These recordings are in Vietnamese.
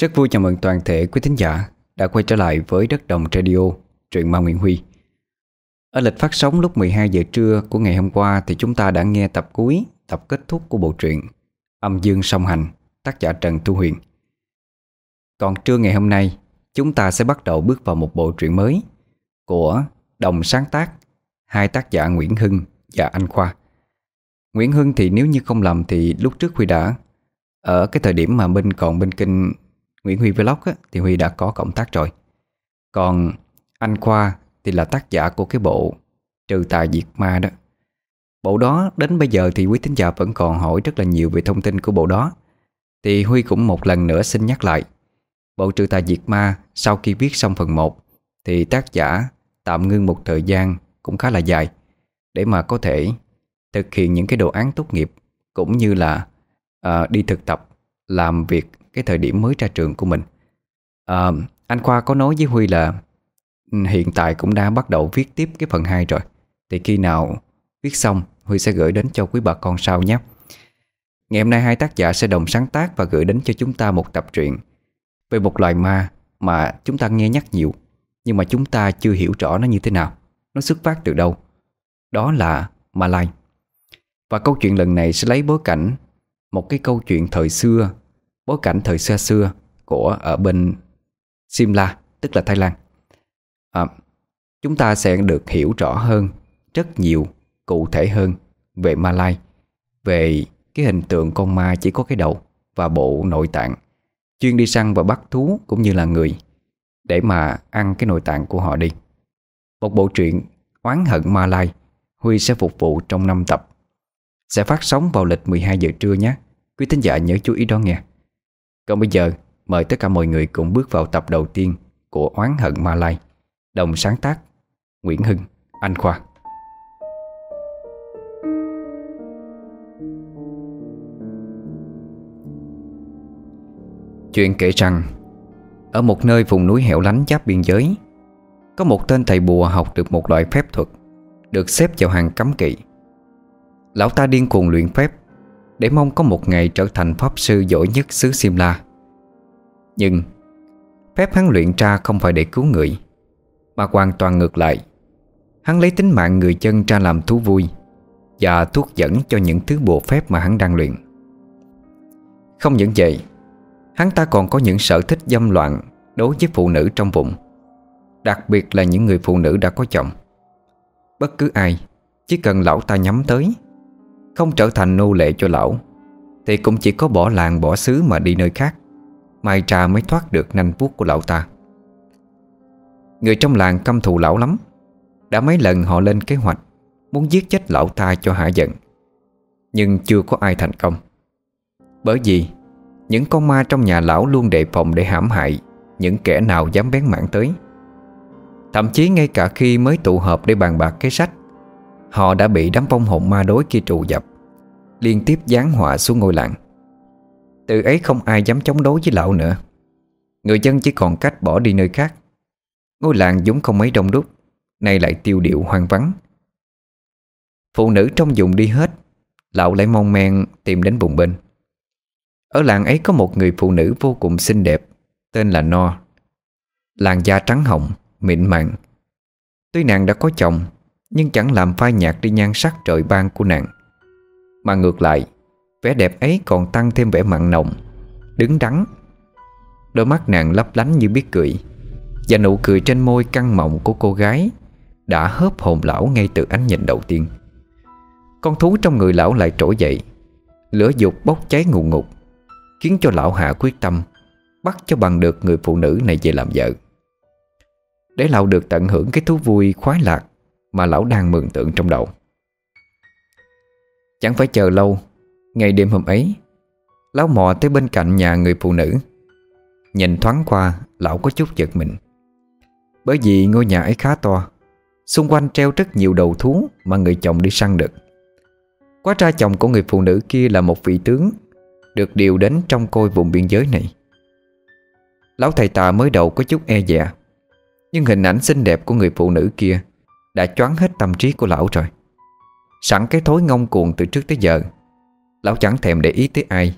Rất vui chào mừng toàn thể quý thính giả đã quay trở lại với Đất Đồng Radio, truyện ma Nguyễn Huy. Ở lịch phát sóng lúc 12 giờ trưa của ngày hôm qua thì chúng ta đã nghe tập cuối, tập kết thúc của bộ truyện Âm Dương Song Hành, tác giả Trần Tu Huyền. Còn trưa ngày hôm nay, chúng ta sẽ bắt đầu bước vào một bộ truyện mới của đồng sáng tác hai tác giả Nguyễn Hưng và Anh Khoa. Nguyễn Hưng thì nếu như không lầm thì lúc trước Huy đã ở cái thời điểm mà bên còn bên kinh Nguyễn Huy Vlog á, thì Huy đã có cộng tác rồi. Còn anh Khoa thì là tác giả của cái bộ Trừ Tà diệt ma đó. Bộ đó đến bây giờ thì quý thính giả vẫn còn hỏi rất là nhiều về thông tin của bộ đó. Thì Huy cũng một lần nữa xin nhắc lại Bộ trừ Tà diệt ma sau khi viết xong phần 1 Thì tác giả tạm ngưng một thời gian cũng khá là dài Để mà có thể thực hiện những cái đồ án tốt nghiệp Cũng như là uh, đi thực tập làm việc cái thời điểm mới ra trường của mình. À, Anh Khoa có nói với Huy là ừ, Hiện tại cũng đã bắt đầu viết tiếp cái phần 2 rồi. Thì khi nào viết xong Huy sẽ gửi đến cho quý bà con sau nhé. Ngày hôm nay hai tác giả sẽ đồng sáng tác Và gửi đến cho chúng ta một tập truyện Về một loài ma Mà chúng ta nghe nhắc nhiều Nhưng mà chúng ta chưa hiểu rõ nó như thế nào Nó xuất phát từ đâu. Đó là Malai Và câu chuyện lần này sẽ lấy bối cảnh Một cái câu chuyện thời xưa bối cảnh thời xa xưa của ở bên Simla, tức là Thái Lan. À, chúng ta sẽ được hiểu rõ hơn, rất nhiều, cụ thể hơn về Malai, về cái hình tượng con ma chỉ có cái đầu và bộ nội tạng, chuyên đi săn và bắt thú cũng như là người để mà ăn cái nội tạng của họ đi. Một bộ truyện Oán hận Malai Huy sẽ phục vụ trong 5 tập Sẽ phát sóng vào lịch 12 giờ trưa nhé Quý thính giả nhớ chú ý đó nghe còn bây giờ mời tất cả mọi người cùng bước vào tập đầu tiên của Oán hận Ma Lai. Đồng sáng tác Nguyễn Hưng, Anh Khoa. Chuyện kể rằng Ở một nơi vùng núi hẻo lánh giáp biên giới Có một tên thầy bùa học được một loại phép thuật Được xếp vào hàng cấm kỵ. Lão ta điên cuồng luyện phép để mong có một ngày trở thành pháp sư giỏi nhất xứ Simla Nhưng, Phép hắn luyện ra không phải để cứu người, Mà hoàn toàn ngược lại. Hắn lấy tính mạng người chân ra làm thú vui Và thuốc dẫn cho những thứ bộ phép mà hắn đang luyện. Không những vậy, Hắn ta còn có những sở thích dâm loạn Đối với phụ nữ trong vùng Đặc biệt là những người phụ nữ đã có chồng. Bất cứ ai, Chỉ cần lão ta nhắm tới không trở thành nô lệ cho lão, Thì cũng chỉ có bỏ làng bỏ xứ mà đi nơi khác. Mai trà mới thoát được nanh vuốt của lão ta. Người trong làng căm thù lão lắm. Đã mấy lần họ lên kế hoạch Muốn giết chết lão ta cho hạ giận, Nhưng chưa có ai thành công. Bởi vì Những con ma trong nhà lão luôn đề phòng để hãm hại Những kẻ nào dám bén mảng tới. Thậm chí ngay cả khi mới tụ họp để bàn bạc cái sách Họ đã bị đám vong hồn ma đối kia trù dập. Liên tiếp giáng họa xuống ngôi làng. Từ ấy không ai dám chống đối với lão nữa. Người dân chỉ còn cách bỏ đi nơi khác. Ngôi làng vốn không mấy đông đúc Nay lại tiêu điệu hoang vắng. Phụ nữ trong vùng đi hết Lão lại mong men tìm đến vùng bên. Ở làng ấy có một người phụ nữ vô cùng xinh đẹp Tên là No. Làn da trắng hồng, mịn màng. Tuy nàng đã có chồng nhưng chẳng làm phai nhạt đi nhan sắc trời ban của nàng. Mà ngược lại, Vẻ đẹp ấy còn tăng thêm vẻ mặn nồng, Đứng đắn. Đôi mắt nàng lấp lánh như biết cười, Và nụ cười trên môi căng mọng của cô gái Đã hớp hồn lão ngay từ ánh nhìn đầu tiên. Con thú trong người lão lại trỗi dậy, Lửa dục bốc cháy ngùn ngụt Khiến cho lão hạ quyết tâm Bắt cho bằng được người phụ nữ này về làm vợ. Để lão được tận hưởng cái thú vui khoái lạc mà lão đang mường tượng trong đầu. Chẳng phải chờ lâu, Ngày đêm hôm ấy, Lão mò tới bên cạnh nhà người phụ nữ. Nhìn thoáng qua, Lão có chút giật mình. Bởi vì ngôi nhà ấy khá to, Xung quanh treo rất nhiều đầu thú Mà người chồng đi săn được. Quá ra chồng của người phụ nữ kia là một vị tướng, Được điều đến trong côi vùng biên giới này. Lão thầy tà mới đầu có chút e dè, Nhưng hình ảnh xinh đẹp của người phụ nữ kia đã choáng hết tâm trí của lão rồi. Sẵn cái thối ngông cuồng từ trước tới giờ, Lão chẳng thèm để ý tới ai.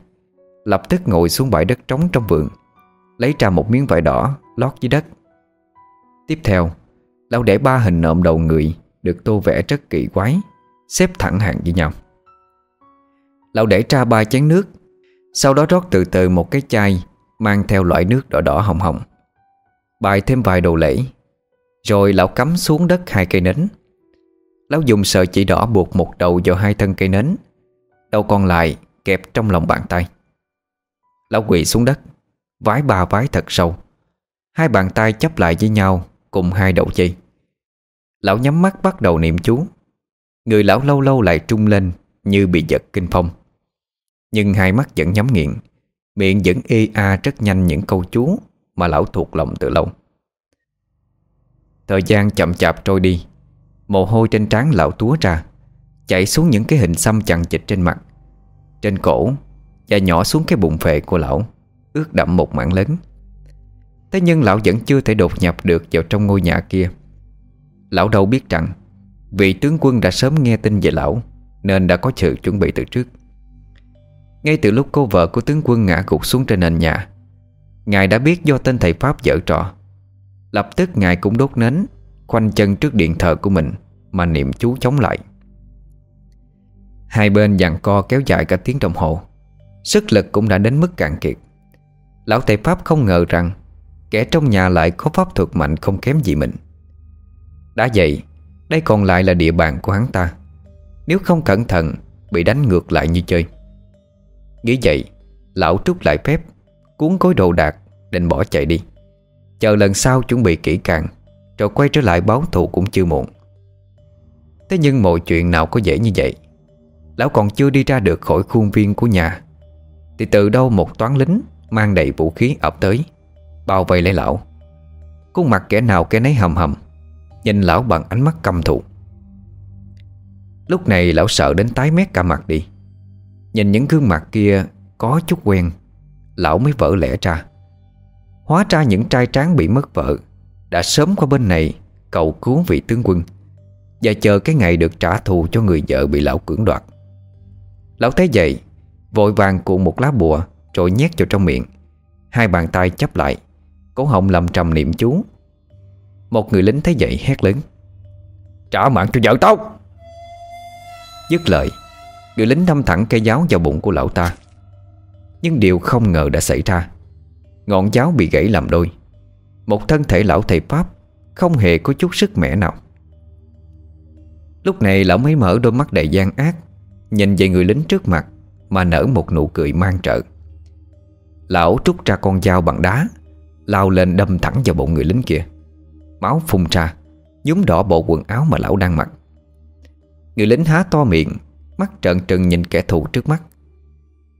Lập tức ngồi xuống bãi đất trống trong vườn, Lấy ra một miếng vải đỏ Lót dưới đất. Tiếp theo, Lão để ba hình nộm đầu người Được tô vẽ rất kỳ quái, Xếp thẳng hàng với nhau. Lão để ra ba chén nước, Sau đó rót từ từ một cái chai Mang theo loại nước đỏ đỏ hồng hồng. Bài thêm vài đồ lễ rồi lão cắm xuống đất hai cây nến. Lão dùng sợi chỉ đỏ buộc một đầu vào hai thân cây nến, Đầu còn lại kẹp trong lòng bàn tay. Lão quỳ xuống đất, Vái ba vái thật sâu. Hai bàn tay chấp lại với nhau Cùng hai đầu chi Lão nhắm mắt bắt đầu niệm chú. Người lão lâu lâu lại trung lên Như bị giật kinh phong. Nhưng hai mắt vẫn nhắm nghiện, Miệng vẫn ê a rất nhanh những câu chú Mà lão thuộc lòng từ lâu. Thời gian chậm chạp trôi đi. Mồ hôi trên trán lão túa ra Chạy xuống những cái hình xăm chằng chịch trên mặt. Trên cổ Và nhỏ xuống cái bụng phệ của lão, Ướt đậm một mảng lớn. Thế nhưng lão vẫn chưa thể đột nhập được vào trong ngôi nhà kia. Lão đâu biết rằng, Vị tướng quân đã sớm nghe tin về lão, Nên đã có sự chuẩn bị từ trước. Ngay từ lúc cô vợ của tướng quân ngã gục xuống trên nền nhà, Ngài đã biết do tên thầy Pháp dở trò. Lập tức Ngài cũng đốt nến, Khoanh chân trước điện thờ của mình Mà niệm chú chống lại. Hai bên dàn co kéo dài cả tiếng đồng hồ, Sức lực cũng đã đến mức cạn kiệt. Lão thầy Pháp không ngờ rằng Kẻ trong nhà lại có pháp thuật mạnh không kém gì mình. Đã vậy, Đây còn lại là địa bàn của hắn ta, Nếu không cẩn thận Bị đánh ngược lại như chơi. Nghĩ vậy, Lão trút lại phép, Cuốn cối đồ đạc Định bỏ chạy đi. Chờ lần sau chuẩn bị kỹ càng, Rồi quay trở lại báo thù cũng chưa muộn. Thế nhưng mọi chuyện nào có dễ như vậy? Lão còn chưa đi ra được khỏi khuôn viên của nhà, Thì từ đâu một toán lính Mang đầy vũ khí ập tới, Bao vây lấy lão. Khuôn mặt kẻ nào kẻ nấy hầm hầm, Nhìn lão bằng ánh mắt căm thù. Lúc này lão sợ đến tái mét cả mặt đi. Nhìn những gương mặt kia Có chút quen, Lão mới vỡ lẽ ra. Hóa ra những trai tráng bị mất vợ, Đã sớm qua bên này Cầu cứu vị tướng quân, Và chờ cái ngày được trả thù cho người vợ bị lão cưỡng đoạt. Lão thấy vậy Vội vàng cuộn một lá bùa Rồi nhét vào trong miệng. Hai bàn tay chấp lại, Cổ họng lầm trầm niệm chú. Một người lính thấy vậy hét lớn, Trả mạng cho vợ tao! Dứt lời, Người lính đâm thẳng cây giáo vào bụng của lão ta. Nhưng điều không ngờ đã xảy ra. Ngọn giáo bị gãy làm đôi. Một thân thể lão thầy Pháp Không hề có chút sức mẻ nào. Lúc này lão mới mở đôi mắt đầy gian ác, Nhìn về người lính trước mặt Mà nở một nụ cười mang trợ. Lão trút ra con dao bằng đá, Lao lên đâm thẳng vào bụng người lính kia. Máu phun ra Nhúm đỏ bộ quần áo mà lão đang mặc. Người lính há to miệng, Mắt trợn trừng nhìn kẻ thù trước mắt.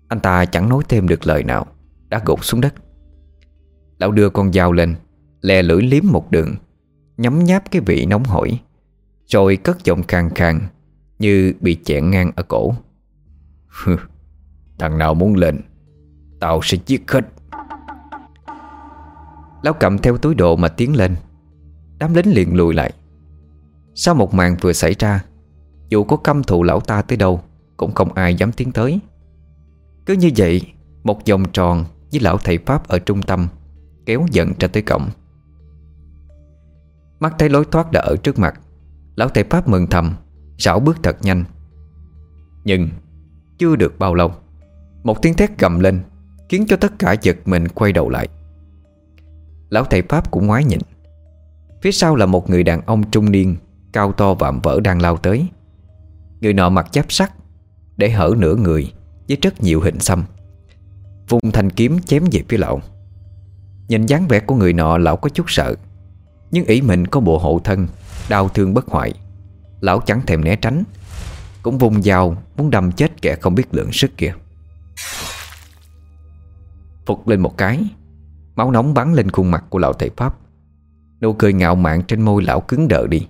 Anh ta chẳng nói thêm được lời nào, Đã gục xuống đất. Lão đưa con dao lên Lè lưỡi liếm một đường, Nhấm nháp cái vị nóng hổi, Rồi cất giọng khàn khàn Như bị chẹn ngang ở cổ. Thằng nào muốn lên, Tao sẽ giết hết. Lão cầm theo túi đồ mà tiến lên, Đám lính liền lùi lại. Sau một màn vừa xảy ra, Dù có căm thù lão ta tới đâu, Cũng không ai dám tiến tới. Cứ như vậy, Một vòng tròn với lão thầy Pháp ở trung tâm Kéo dần ra tới cổng. Mắt thấy lối thoát đã ở trước mặt, Lão thầy Pháp mừng thầm, Rảo bước thật nhanh. Nhưng, Chưa được bao lâu, Một tiếng thét gầm lên Khiến cho tất cả giật mình quay đầu lại. Lão thầy Pháp cũng ngoái nhìn. Phía sau là một người đàn ông trung niên, Cao to vạm vỡ đang lao tới. Người nọ mặc giáp sắt, Để hở nửa người Với rất nhiều hình xăm, Vùng thanh kiếm chém về phía lão. Nhìn dáng vẻ của người nọ lão có chút sợ. Nhưng ý mình có bộ hộ thân, Đau thương bất hoại. Lão chẳng thèm né tránh, Cũng vùng dao muốn đâm chết kẻ không biết lượng sức kia. Phục lên một cái, Máu nóng bắn lên khuôn mặt của lão thầy Pháp. Nụ cười ngạo mạn trên môi lão cứng đờ đi.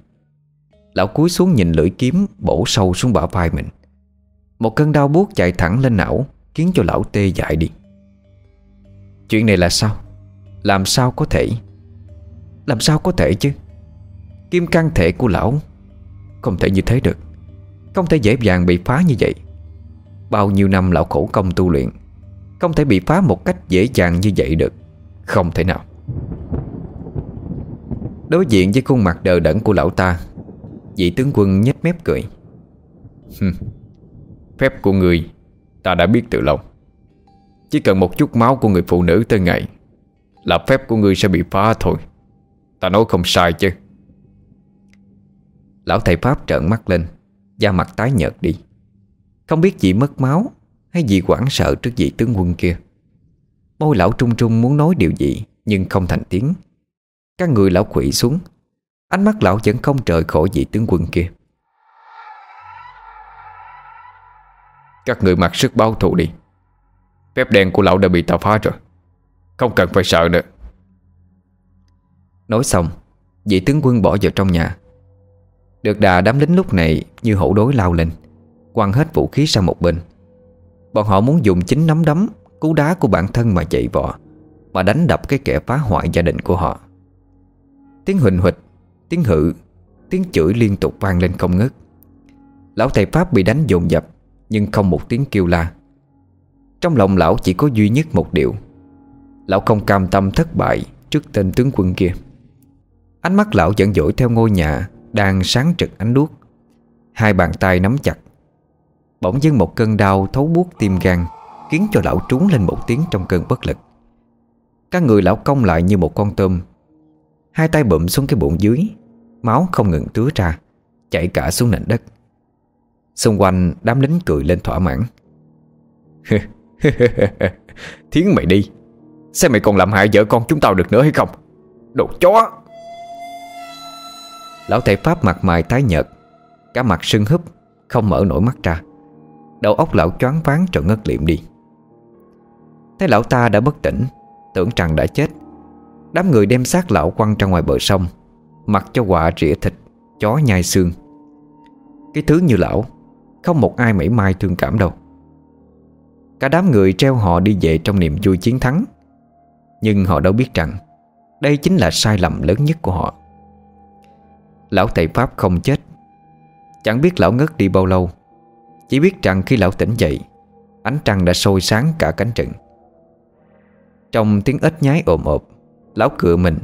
Lão cúi xuống nhìn lưỡi kiếm Bổ sâu xuống bả vai mình. Một cơn đau buốt chạy thẳng lên não, Khiến cho lão tê dại đi. Chuyện này là sao? Làm sao có thể? Làm sao có thể chứ? Kim căn thể của lão Không thể như thế được. Không thể dễ dàng bị phá như vậy. Bao nhiêu năm lão khổ công tu luyện, Không thể bị phá một cách dễ dàng như vậy được. Không thể nào. Đối diện với khuôn mặt đờ đẫn của lão ta, Vị tướng quân nhếch mép cười. cười Phép của người Ta đã biết từ lâu. Chỉ cần một chút máu của người phụ nữ tới ngày là phép của người sẽ bị phá thôi. Ta nói không sai chứ. Lão thầy Pháp trợn mắt lên, Da mặt tái nhợt đi. Không biết gì mất máu Hay gì quảng sợ trước vị tướng quân kia Môi lão trung trung muốn nói điều gì Nhưng không thành tiếng. Các người lão quỷ xuống, Ánh mắt lão vẫn không rời khỏi vị tướng quân kia. Các người mặc sức báo thù đi. Phép đen của lão đã bị tao phá rồi. Không cần phải sợ nữa. Nói xong, Vị tướng quân bỏ vào trong nhà. Được đà đám lính lúc này Như hổ đối lao lên, Quăng hết vũ khí sang một bên. Bọn họ muốn dùng chính nắm đấm, Cú đá của bản thân mà chạy vọ, Mà đánh đập cái kẻ phá hoại gia đình của họ. Tiếng huỳnh huỵch, Tiếng hự Tiếng chửi liên tục vang lên không ngớt. Lão thầy Pháp bị đánh dồn dập, Nhưng không một tiếng kêu la. Trong lòng lão chỉ có duy nhất một điều Lão không cam tâm thất bại Trước tên tướng quân kia. Ánh mắt lão dẫn dỗi theo ngôi nhà Đang sáng trực ánh đuốc. Hai bàn tay nắm chặt. Bỗng dưng một cơn đau thấu buốt tim gan, Khiến cho lão trúng lên một tiếng trong cơn bất lực. Các người lão cong lại như một con tôm. Hai tay bụm xuống cái bụng dưới, Máu không ngừng tứa ra, Chảy cả xuống nền đất. Xung quanh, đám lính cười lên thỏa mãn. Thiến mày đi. Xem mày còn làm hại vợ con chúng tao được nữa hay không? Đồ chó! Lão thầy Pháp mặt mày tái nhợt, Cả mặt sưng húp, Không mở nổi mắt ra. Đầu óc lão choáng váng rồi ngất liệm đi. Thấy lão ta đã bất tỉnh, Tưởng rằng đã chết, Đám người đem xác lão quăng ra ngoài bờ sông, Mặc cho quạ rỉa thịt, Chó nhai xương. Cái thứ như lão, Không một ai mảy mai thương cảm đâu. Cả đám người treo họ đi về trong niềm vui chiến thắng. Nhưng họ đâu biết rằng Đây chính là sai lầm lớn nhất của họ. Lão thầy Pháp không chết. Chẳng biết lão ngất đi bao lâu. Chỉ biết rằng khi lão tỉnh dậy, Ánh trăng đã sôi sáng cả cánh rừng. Trong tiếng ếch nhái ồm ộp, Lão cựa mình,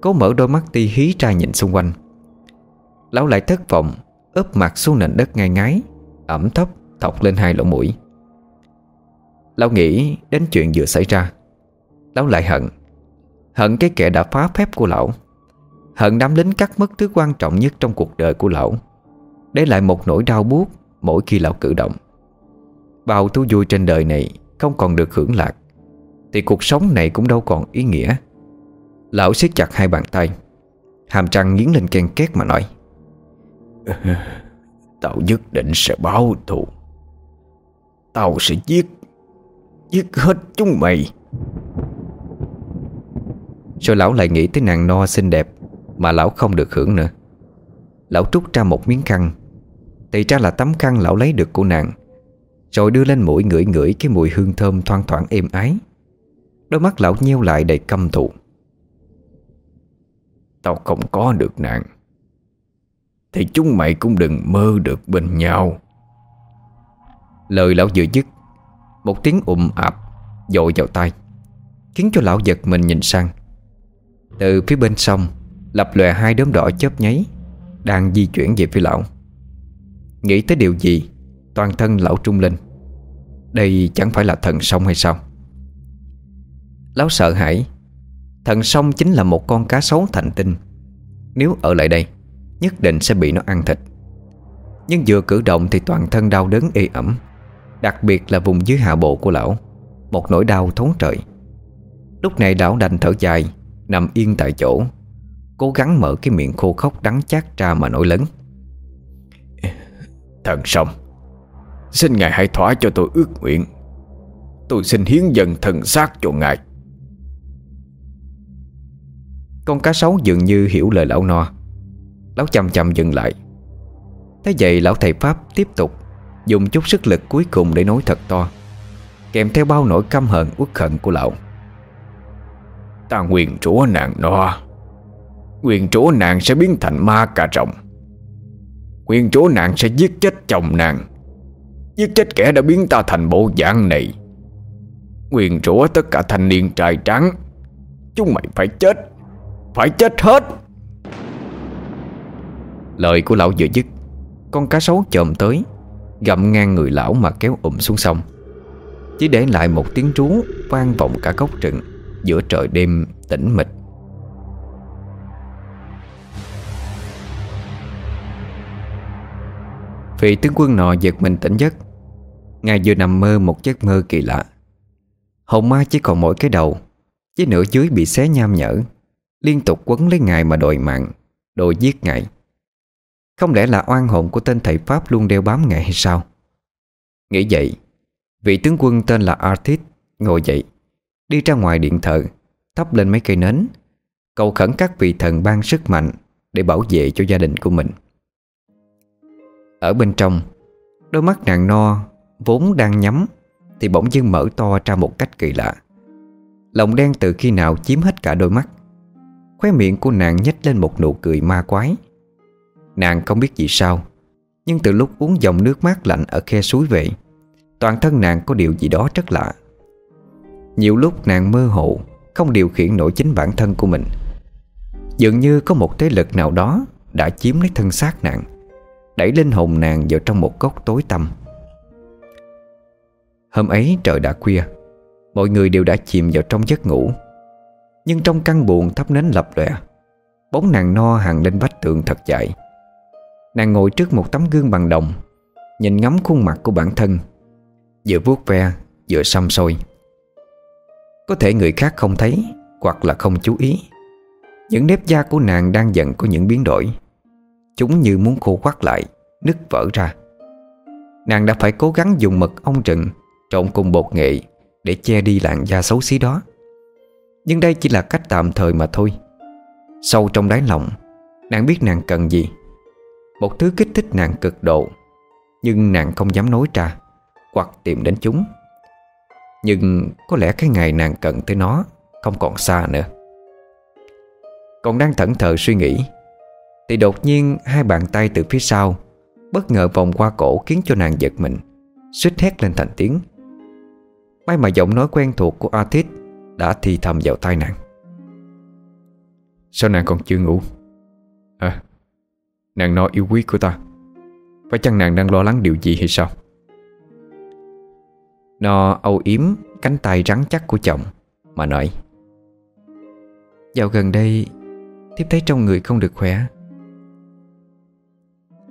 Cố mở đôi mắt ti hí ra nhìn xung quanh. Lão lại thất vọng ướp mặt xuống nền đất ngay ngái, Ẩm thấp, thọc lên hai lỗ mũi. Lão nghĩ đến chuyện vừa xảy ra. Lão lại hận. Hận cái kẻ đã phá phép của lão. Hận đám lính cắt mất thứ quan trọng nhất trong cuộc đời của lão. Để lại một nỗi đau buốt Mỗi khi lão cử động. Bao thú vui trên đời này Không còn được hưởng lạc, Thì cuộc sống này cũng đâu còn ý nghĩa. Lão siết chặt hai bàn tay, Hàm trăng nghiến lên ken két mà nói, Tao nhất định sẽ báo thù. Tao sẽ giết Giết hết chúng mày. Rồi lão lại nghĩ tới nàng no xinh đẹp Mà lão không được hưởng nữa. Lão trút ra một miếng khăn. Thì ra là tấm khăn lão lấy được của nàng. Rồi đưa lên mũi ngửi ngửi Cái mùi hương thơm thoang thoảng êm ái. Đôi mắt lão nheo lại đầy căm thù. Tao không có được nàng, Thì chúng mày cũng đừng mơ được bên nhau. Lời lão vừa dứt Một tiếng ụm ạp Dội vào tay Khiến cho lão giật mình nhìn sang. Từ phía bên sông, Lập lòe hai đốm đỏ chớp nháy, Đang di chuyển về phía lão. Nghĩ tới điều gì, Toàn thân lão trung linh Đây chẳng phải là thần sông hay sao? Lão sợ hãi, Thần sông chính là một con cá sấu thành tinh. Nếu ở lại đây, Nhất định sẽ bị nó ăn thịt. Nhưng vừa cử động thì toàn thân đau đớn ê ẩm, Đặc biệt là vùng dưới hạ bộ của lão, Một nỗi đau thốn trời. Lúc này lão đành thở dài Nằm yên tại chỗ, Cố gắng mở cái miệng khô khốc đắng chát ra mà nổi lớn. Thần sông, Xin ngài hãy thỏa cho tôi ước nguyện. Tôi xin hiến dần thần xác cho ngài. Con cá sấu dường như hiểu lời lão no. Lão chậm chậm dừng lại. Thế vậy lão thầy Pháp tiếp tục Dùng chút sức lực cuối cùng để nói thật to, Kèm theo bao nỗi căm hận uất hận của lão. Ta nguyền chúa nàng đó. Nguyền chúa nàng sẽ biến thành ma cà rồng. Nguyền chúa nàng sẽ giết chết chồng nàng. Giết chết kẻ đã biến ta thành bộ dạng này. Nguyền chúa tất cả thanh niên trai trắng, Chúng mày phải chết. Phải chết hết. Lời của lão vừa dứt, Con cá sấu chồm tới, Gặm ngang người lão mà kéo ụm xuống sông. Chỉ để lại một tiếng rú Vang vọng cả góc rừng. Giữa trời đêm tĩnh mịch. Vị tướng quân nọ giật mình tỉnh giấc. Ngài vừa nằm mơ một giấc mơ kỳ lạ. Hồng ma chỉ còn mỗi cái đầu, Với nửa dưới bị xé nham nhở, Liên tục quấn lấy ngài mà đòi mạng, Đòi giết ngài. Không lẽ là oan hồn của tên thầy Pháp Luôn đeo bám ngài hay sao? Nghĩ vậy, Vị tướng quân tên là Artith Ngồi dậy. Đi ra ngoài điện thờ, Thắp lên mấy cây nến, Cầu khẩn các vị thần ban sức mạnh Để bảo vệ cho gia đình của mình. Ở bên trong, Đôi mắt nàng no Vốn đang nhắm Thì bỗng dưng mở to ra một cách kỳ lạ. Lòng đen từ khi nào chiếm hết cả đôi mắt. Khóe miệng của nàng nhếch lên một nụ cười ma quái. Nàng không biết gì sao, Nhưng từ lúc uống dòng nước mát lạnh ở khe suối về, Toàn thân nàng có điều gì đó rất lạ. Nhiều lúc nàng mơ hồ, Không điều khiển nổi chính bản thân của mình. Dường như có một thế lực nào đó Đã chiếm lấy thân xác nàng, Đẩy linh hồn nàng vào trong một góc tối tăm. Hôm ấy trời đã khuya, Mọi người đều đã chìm vào trong giấc ngủ. Nhưng trong căn buồn thắp nến lập lòe, Bóng nàng no hàng lên vách tường thật dài. Nàng ngồi trước một tấm gương bằng đồng, Nhìn ngắm khuôn mặt của bản thân, Vừa vuốt ve, Vừa xăm soi. Có thể người khác không thấy Hoặc là không chú ý. Những nếp da của nàng đang dần có những biến đổi. Chúng như muốn khô quắt lại, Nứt vỡ ra. Nàng đã phải cố gắng dùng mật ong rừng Trộn cùng bột nghệ Để che đi làn da xấu xí đó. Nhưng đây chỉ là cách tạm thời mà thôi. Sâu trong đáy lòng, Nàng biết nàng cần gì. Một thứ kích thích nàng cực độ, Nhưng nàng không dám nói ra Hoặc tìm đến chúng. Nhưng có lẽ cái ngày nàng cần tới nó Không còn xa nữa. Còn đang thẫn thờ suy nghĩ, Thì đột nhiên hai bàn tay từ phía sau Bất ngờ vòng qua cổ khiến cho nàng giật mình Xích hét lên thành tiếng. May mà giọng nói quen thuộc của Artist Đã thì thầm vào tai nàng. Sao nàng còn chưa ngủ? À Nàng nói yêu quý của ta. Phải chăng nàng đang lo lắng điều gì hay sao? Nó âu yếm cánh tay rắn chắc của chồng Mà nói Dạo gần đây Thiếp thấy trong người không được khỏe.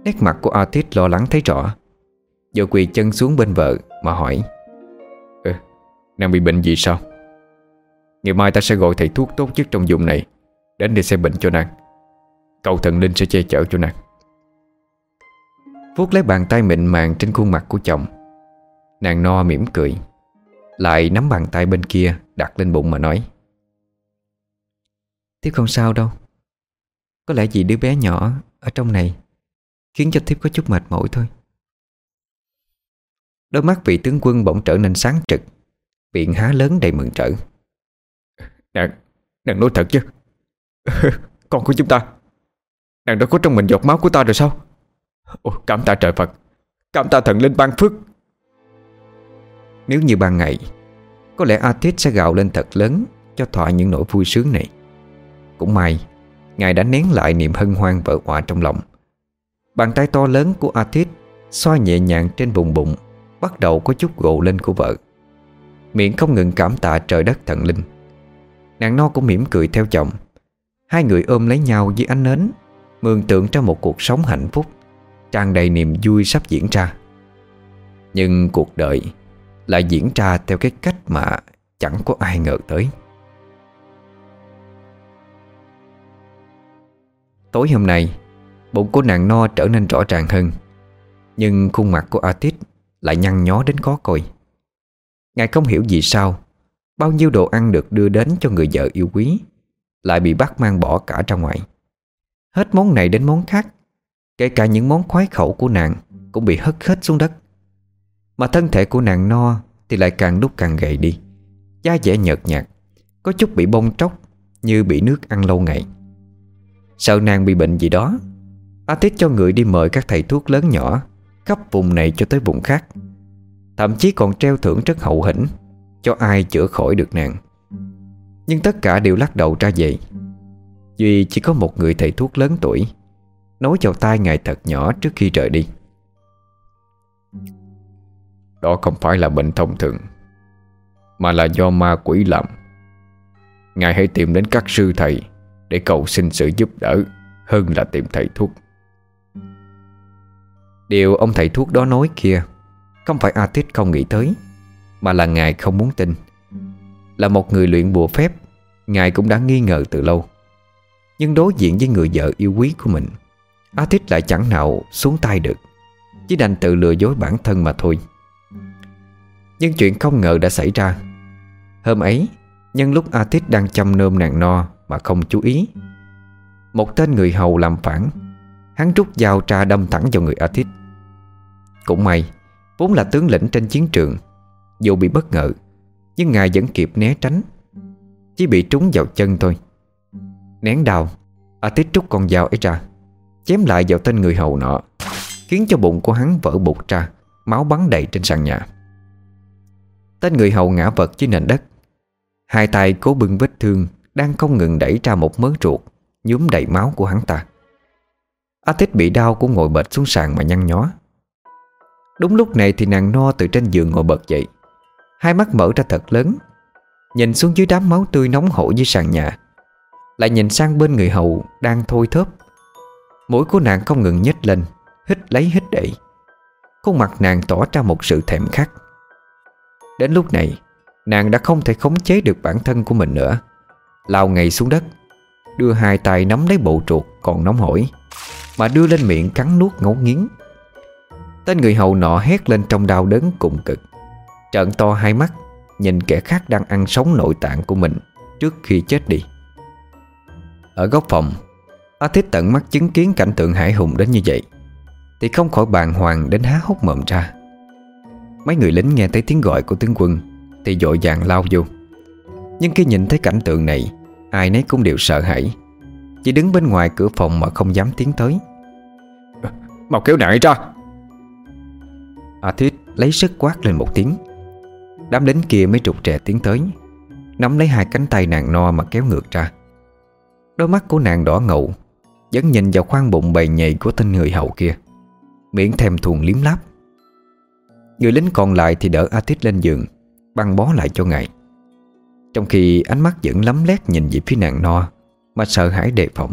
Nét mặt của Artis lo lắng thấy rõ. Rồi quỳ chân xuống bên vợ Mà hỏi ừ, Nàng bị bệnh gì sao? Ngày mai ta sẽ gọi thầy thuốc tốt nhất trong vùng này Đến để xem bệnh cho nàng. Cầu thần linh sẽ che chở cho nàng. Phúc lấy bàn tay mịn màng trên khuôn mặt của chồng. Nàng no mỉm cười Lại nắm bàn tay bên kia Đặt lên bụng mà nói. Thiếp không sao đâu. Có lẽ vì đứa bé nhỏ Ở trong này Khiến cho thiếp có chút mệt mỏi thôi. Đôi mắt vị tướng quân bỗng trở nên sáng trực Miệng há lớn đầy mừng trở. Nàng, nàng nói thật chứ? Con của chúng ta Nàng đã có trong mình giọt máu của ta rồi sao? Ôi, Cảm tạ trời Phật. Cảm tạ thần linh ban phước. Nếu như ban ngày, Có lẽ Atit sẽ gào lên thật lớn Cho thỏa những nỗi vui sướng này. Cũng may, Ngài đã nén lại niềm hân hoan vỡ họa trong lòng. Bàn tay to lớn của Atit Xoa nhẹ nhàng trên vùng bụng, Bắt đầu có chút gộ lên của vợ. Miệng không ngừng cảm tạ trời đất thần linh. Nàng no cũng mỉm cười theo chồng. Hai người ôm lấy nhau dưới ánh nến, Mường tượng cho một cuộc sống hạnh phúc, tràn đầy niềm vui sắp diễn ra. Nhưng cuộc đời lại diễn ra theo cái cách mà Chẳng có ai ngờ tới. Tối hôm nay, Bụng của nàng no trở nên rõ ràng hơn, Nhưng khuôn mặt của Atit Lại nhăn nhó đến khó coi. Ngài không hiểu vì sao, Bao nhiêu đồ ăn được đưa đến cho người vợ yêu quý, Lại bị bắt mang bỏ cả ra ngoài. Hết món này đến món khác, Kể cả những món khoái khẩu của nàng Cũng bị hất hết xuống đất. Mà thân thể của nàng no Thì lại càng lúc càng gầy đi. Da dẻ nhợt nhạt, Có chút bị bông tróc Như bị nước ăn lâu ngày. Sợ nàng bị bệnh gì đó, A Tiết cho người đi mời các thầy thuốc lớn nhỏ Khắp vùng này cho tới vùng khác. Thậm chí còn treo thưởng rất hậu hĩnh Cho ai chữa khỏi được nàng. Nhưng tất cả đều lắc đầu ra về. Duy chỉ có một người thầy thuốc lớn tuổi, Nói vào tai ngài thật nhỏ trước khi rời đi. Đó không phải là bệnh thông thường, Mà là do ma quỷ làm. Ngài hãy tìm đến các sư thầy Để cầu xin sự giúp đỡ Hơn là tìm thầy thuốc. Điều ông thầy thuốc đó nói kia Không phải A tít không nghĩ tới, Mà là Ngài không muốn tin. Là một người luyện bùa phép, Ngài cũng đã nghi ngờ từ lâu. Nhưng đối diện với người vợ yêu quý của mình A tít lại chẳng nào xuống tay được, Chỉ đành tự lừa dối bản thân mà thôi. Nhưng chuyện không ngờ đã xảy ra. Hôm ấy, Nhân lúc A tít đang chăm nơm nàng no Mà không chú ý, Một tên người hầu làm phản, Hắn rút dao tra đâm thẳng vào người A tít. Cũng may, Vốn là tướng lĩnh trên chiến trường, Dù bị bất ngờ, Nhưng ngài vẫn kịp né tránh, Chỉ bị trúng vào chân thôi. Nén đau A tít rút con dao ấy ra, Chém lại vào tên người hầu nọ, Khiến cho bụng của hắn vỡ bụt ra, Máu bắn đầy trên sàn nhà. Tên người hầu ngã vật dưới nền đất. Hai tay cố bưng vết thương, Đang không ngừng đẩy ra một mớ ruột Nhúm đầy máu của hắn ta. A Thích bị đau cũng ngồi bệt xuống sàn mà nhăn nhó. Đúng lúc này thì nàng no từ trên giường ngồi bật dậy. Hai mắt mở ra thật lớn, Nhìn xuống dưới đám máu tươi nóng hổi dưới sàn nhà. Lại nhìn sang bên người hầu Đang thôi thớp. Mũi của nàng không ngừng nhếch lên, Hít lấy hít đẩy Khuôn mặt nàng tỏ ra một sự thèm khát. Đến lúc này, Nàng đã không thể khống chế được bản thân của mình nữa. Lao ngay xuống đất, Đưa hai tay nắm lấy bộ ruột còn nóng hổi, Mà đưa lên miệng cắn nuốt ngấu nghiến. Tên người hầu nọ hét lên trong đau đớn cùng cực, Trợn to hai mắt, Nhìn kẻ khác đang ăn sống nội tạng của mình Trước khi chết đi. Ở góc phòng, A Thích tận mắt chứng kiến cảnh tượng hải hùng đến như vậy, Thì không khỏi bàng hoàng đến há hốc mồm ra. Mấy người lính nghe thấy tiếng gọi của tướng quân Thì dội vàng lao vô. Nhưng khi nhìn thấy cảnh tượng này Ai nấy cũng đều sợ hãi. Chỉ đứng bên ngoài cửa phòng mà không dám tiến tới. Mau kéo nạn ra. A Thiết lấy sức quát lên một tiếng. Đám lính kia mới trục trẻ tiến tới. Nắm lấy hai cánh tay nàng no mà kéo ngược ra. Đôi mắt của nàng đỏ ngầu Vẫn nhìn vào khoang bụng bầy nhầy của tên người hậu kia. Miệng thèm thuồng liếm láp Người lính còn lại thì đỡ A tít lên giường, Băng bó lại cho ngài. Trong khi ánh mắt vẫn lấm lét nhìn về phía nàng no Mà sợ hãi đề phòng.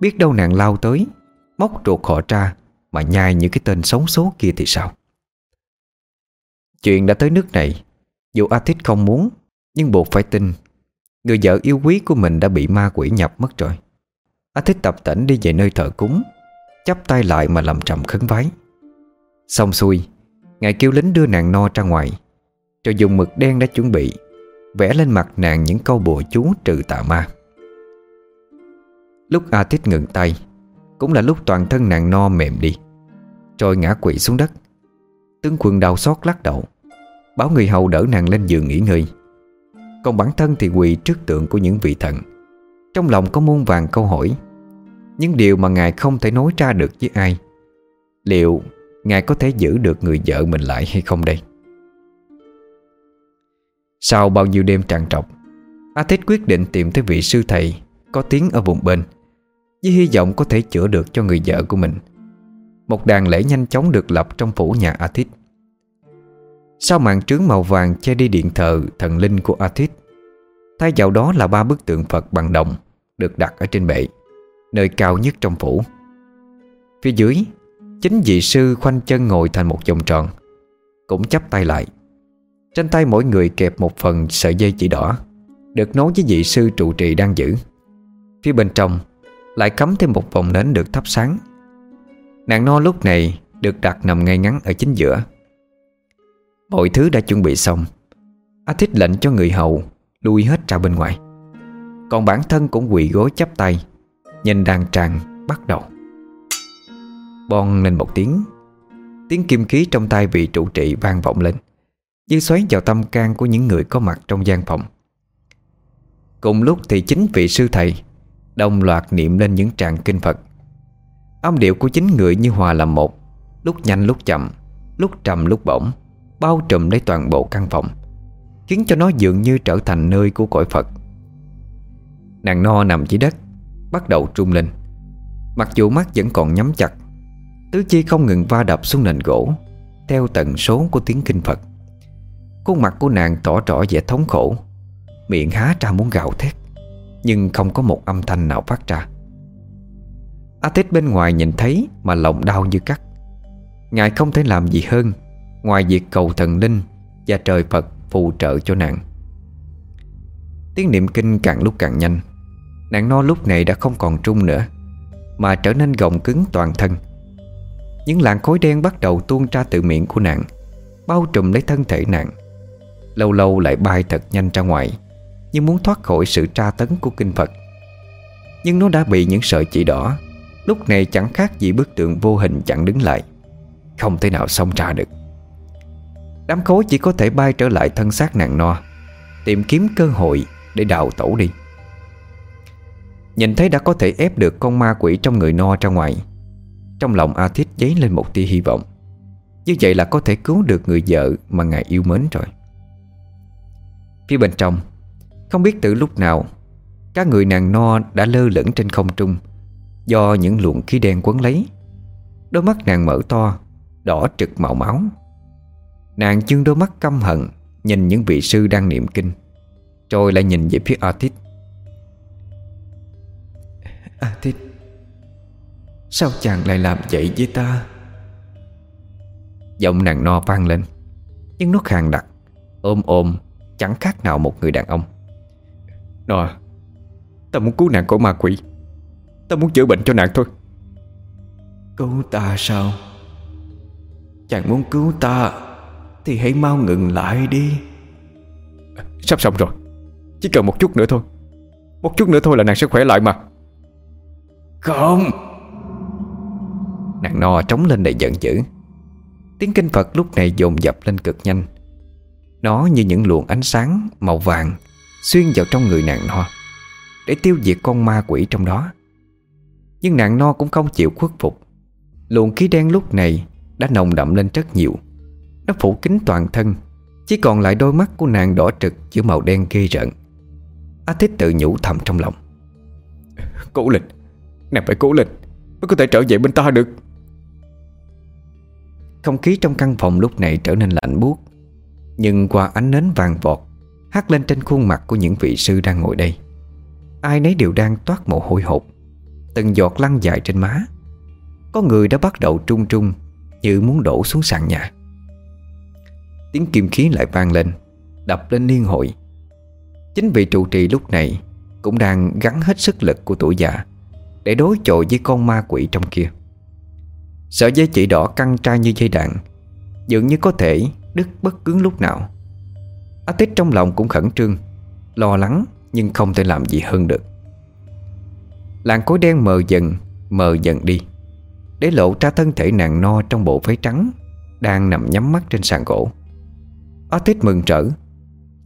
Biết đâu nàng lao tới, Móc ruột họ ra, Mà nhai những cái tên xấu số kia thì sao? Chuyện đã tới nước này, Dù A tít không muốn, Nhưng buộc phải tin, Người vợ yêu quý của mình đã bị ma quỷ nhập mất rồi. A Thích tập tỉnh đi về nơi thờ cúng, chắp tay lại mà làm trầm khấn vái. Xong xuôi Ngài kêu lính đưa nàng no ra ngoài. Rồi dùng mực đen đã chuẩn bị, Vẽ lên mặt nàng những câu bùa chú trừ tà ma. Lúc A Thích ngừng tay, Cũng là lúc toàn thân nàng no mềm đi, Rồi ngã quỵ xuống đất. Tướng quân đau xót lắc đầu Báo người hầu đỡ nàng lên giường nghỉ ngơi. Còn bản thân thì quỳ trước tượng của những vị thần. Trong lòng có muôn vàng câu hỏi Những điều mà Ngài không thể nói ra được với ai. Liệu Ngài có thể giữ được người vợ mình lại hay không đây? Sau bao nhiêu đêm tràn trọc A Thích quyết định tìm tới vị sư thầy Có tiếng ở vùng bên, Với hy vọng có thể chữa được cho người vợ của mình. Một đàn lễ nhanh chóng được lập trong phủ nhà A Thích Sau màn trướng màu vàng che đi điện thờ thần linh của A Thích Thay vào đó là ba bức tượng Phật bằng đồng Được đặt ở trên bệ, Nơi cao nhất trong phủ. Phía dưới Chính vị sư khoanh chân ngồi thành một vòng tròn, Cũng chắp tay lại. Trên tay mỗi người kẹp một phần sợi dây chỉ đỏ, Được nối với vị sư trụ trì đang giữ. Phía bên trong Lại cắm thêm một vòng nến được thắp sáng. Nàng no lúc này Được đặt nằm ngay ngắn ở chính giữa. Mọi thứ đã chuẩn bị xong. A thích lệnh cho người hầu Lui hết ra bên ngoài. Còn bản thân cũng quỳ gối chắp tay, Nhìn đàn tràng bắt đầu. Bon lên một tiếng. Tiếng kim khí trong tay vị trụ trị vang vọng lên, Như xoáy vào tâm can của những người có mặt trong gian phòng. Cùng lúc thì chính vị sư thầy Đồng loạt niệm lên những tràng kinh Phật. Âm điệu của chính người như hòa làm một, Lúc nhanh lúc chậm, Lúc trầm lúc bổng, Bao trùm lấy toàn bộ căn phòng, Khiến cho nó dường như trở thành nơi của cõi Phật. Nàng no nằm dưới đất, Bắt đầu trung lên. Mặc dù mắt vẫn còn nhắm chặt Tứ chi không ngừng va đập xuống nền gỗ, Theo tần số của tiếng kinh Phật. Khuôn mặt của nàng tỏ rõ vẻ thống khổ, Miệng há ra muốn gào thét, Nhưng không có một âm thanh nào phát ra. A tết bên ngoài nhìn thấy Mà lòng đau như cắt. Ngài không thể làm gì hơn, Ngoài việc cầu thần linh Và trời Phật phù trợ cho nàng. Tiếng niệm kinh càng lúc càng nhanh. Nàng no lúc này đã không còn trung nữa, Mà trở nên gồng cứng toàn thân. Những làn khối đen bắt đầu tuôn ra từ miệng của nàng, Bao trùm lấy thân thể nàng. Lâu lâu lại bay thật nhanh ra ngoài, Như muốn thoát khỏi sự tra tấn của kinh Phật. Nhưng nó đã bị những sợi chỉ đỏ, Lúc này chẳng khác gì bức tượng vô hình chặn đứng lại. Không thể nào xông ra được. Đám khối chỉ có thể bay trở lại thân xác nàng no, Tìm kiếm cơ hội để đào tẩu đi. Nhìn thấy đã có thể ép được con ma quỷ trong người no ra ngoài trong lòng A Thiết dấy lên một tia hy vọng. Như vậy là có thể cứu được người vợ mà ngài yêu mến rồi. Phía bên trong, Không biết từ lúc nào, Các người nàng no đã lơ lửng trên không trung Do những luồng khí đen quấn lấy. Đôi mắt nàng mở to, Đỏ trực màu máu. Nàng chương đôi mắt căm hận Nhìn những vị sư đang niệm kinh, Rồi lại nhìn về phía Atit Atit Sao chàng lại làm vậy với ta? Giọng nàng no vang lên Nhưng nó khàn đặc Ôm ôm Chẳng khác nào một người đàn ông. No Ta muốn cứu nàng của ma quỷ. Ta muốn chữa bệnh cho nàng thôi. Cứu ta sao? Chàng muốn cứu ta Thì hãy mau ngừng lại đi. Sắp xong rồi Chỉ cần một chút nữa thôi. Một chút nữa thôi là nàng sẽ khỏe lại mà. Không Nàng no trống lên đầy giận dữ. Tiếng kinh Phật lúc này dồn dập lên cực nhanh. Nó như những luồng ánh sáng màu vàng Xuyên vào trong người nàng no Để tiêu diệt con ma quỷ trong đó. Nhưng nàng no cũng không chịu khuất phục. Luồng khí đen lúc này Đã nồng đậm lên rất nhiều. Nó phủ kín toàn thân, Chỉ còn lại đôi mắt của nàng đỏ trực Giữa màu đen ghê rợn. Á thích tự nhủ thầm trong lòng. Cố lên Nàng phải cố lên Mới có thể trở về bên ta được. Không khí trong căn phòng lúc này trở nên lạnh buốt. Nhưng qua ánh nến vàng vọt Hắt lên trên khuôn mặt của những vị sư đang ngồi đây. Ai nấy đều đang toát mồ hôi hột, Từng giọt lăn dài trên má. Có người đã bắt đầu trung trung, Như muốn đổ xuống sàn nhà. Tiếng kim khí lại vang lên, Đập lên liên hội. Chính vị trụ trì lúc này Cũng đang gắn hết sức lực của tuổi già Để đối chọi với con ma quỷ trong kia. Sợi dây chỉ đỏ căng trai như dây đạn, Dường như có thể đứt bất cứ lúc nào. A Tích trong lòng cũng khẩn trương, Lo lắng nhưng không thể làm gì hơn được. Làn cối đen mờ dần Mờ dần đi. Để lộ ra thân thể nàng no trong bộ váy trắng Đang nằm nhắm mắt trên sàn gỗ. A Tích mừng trở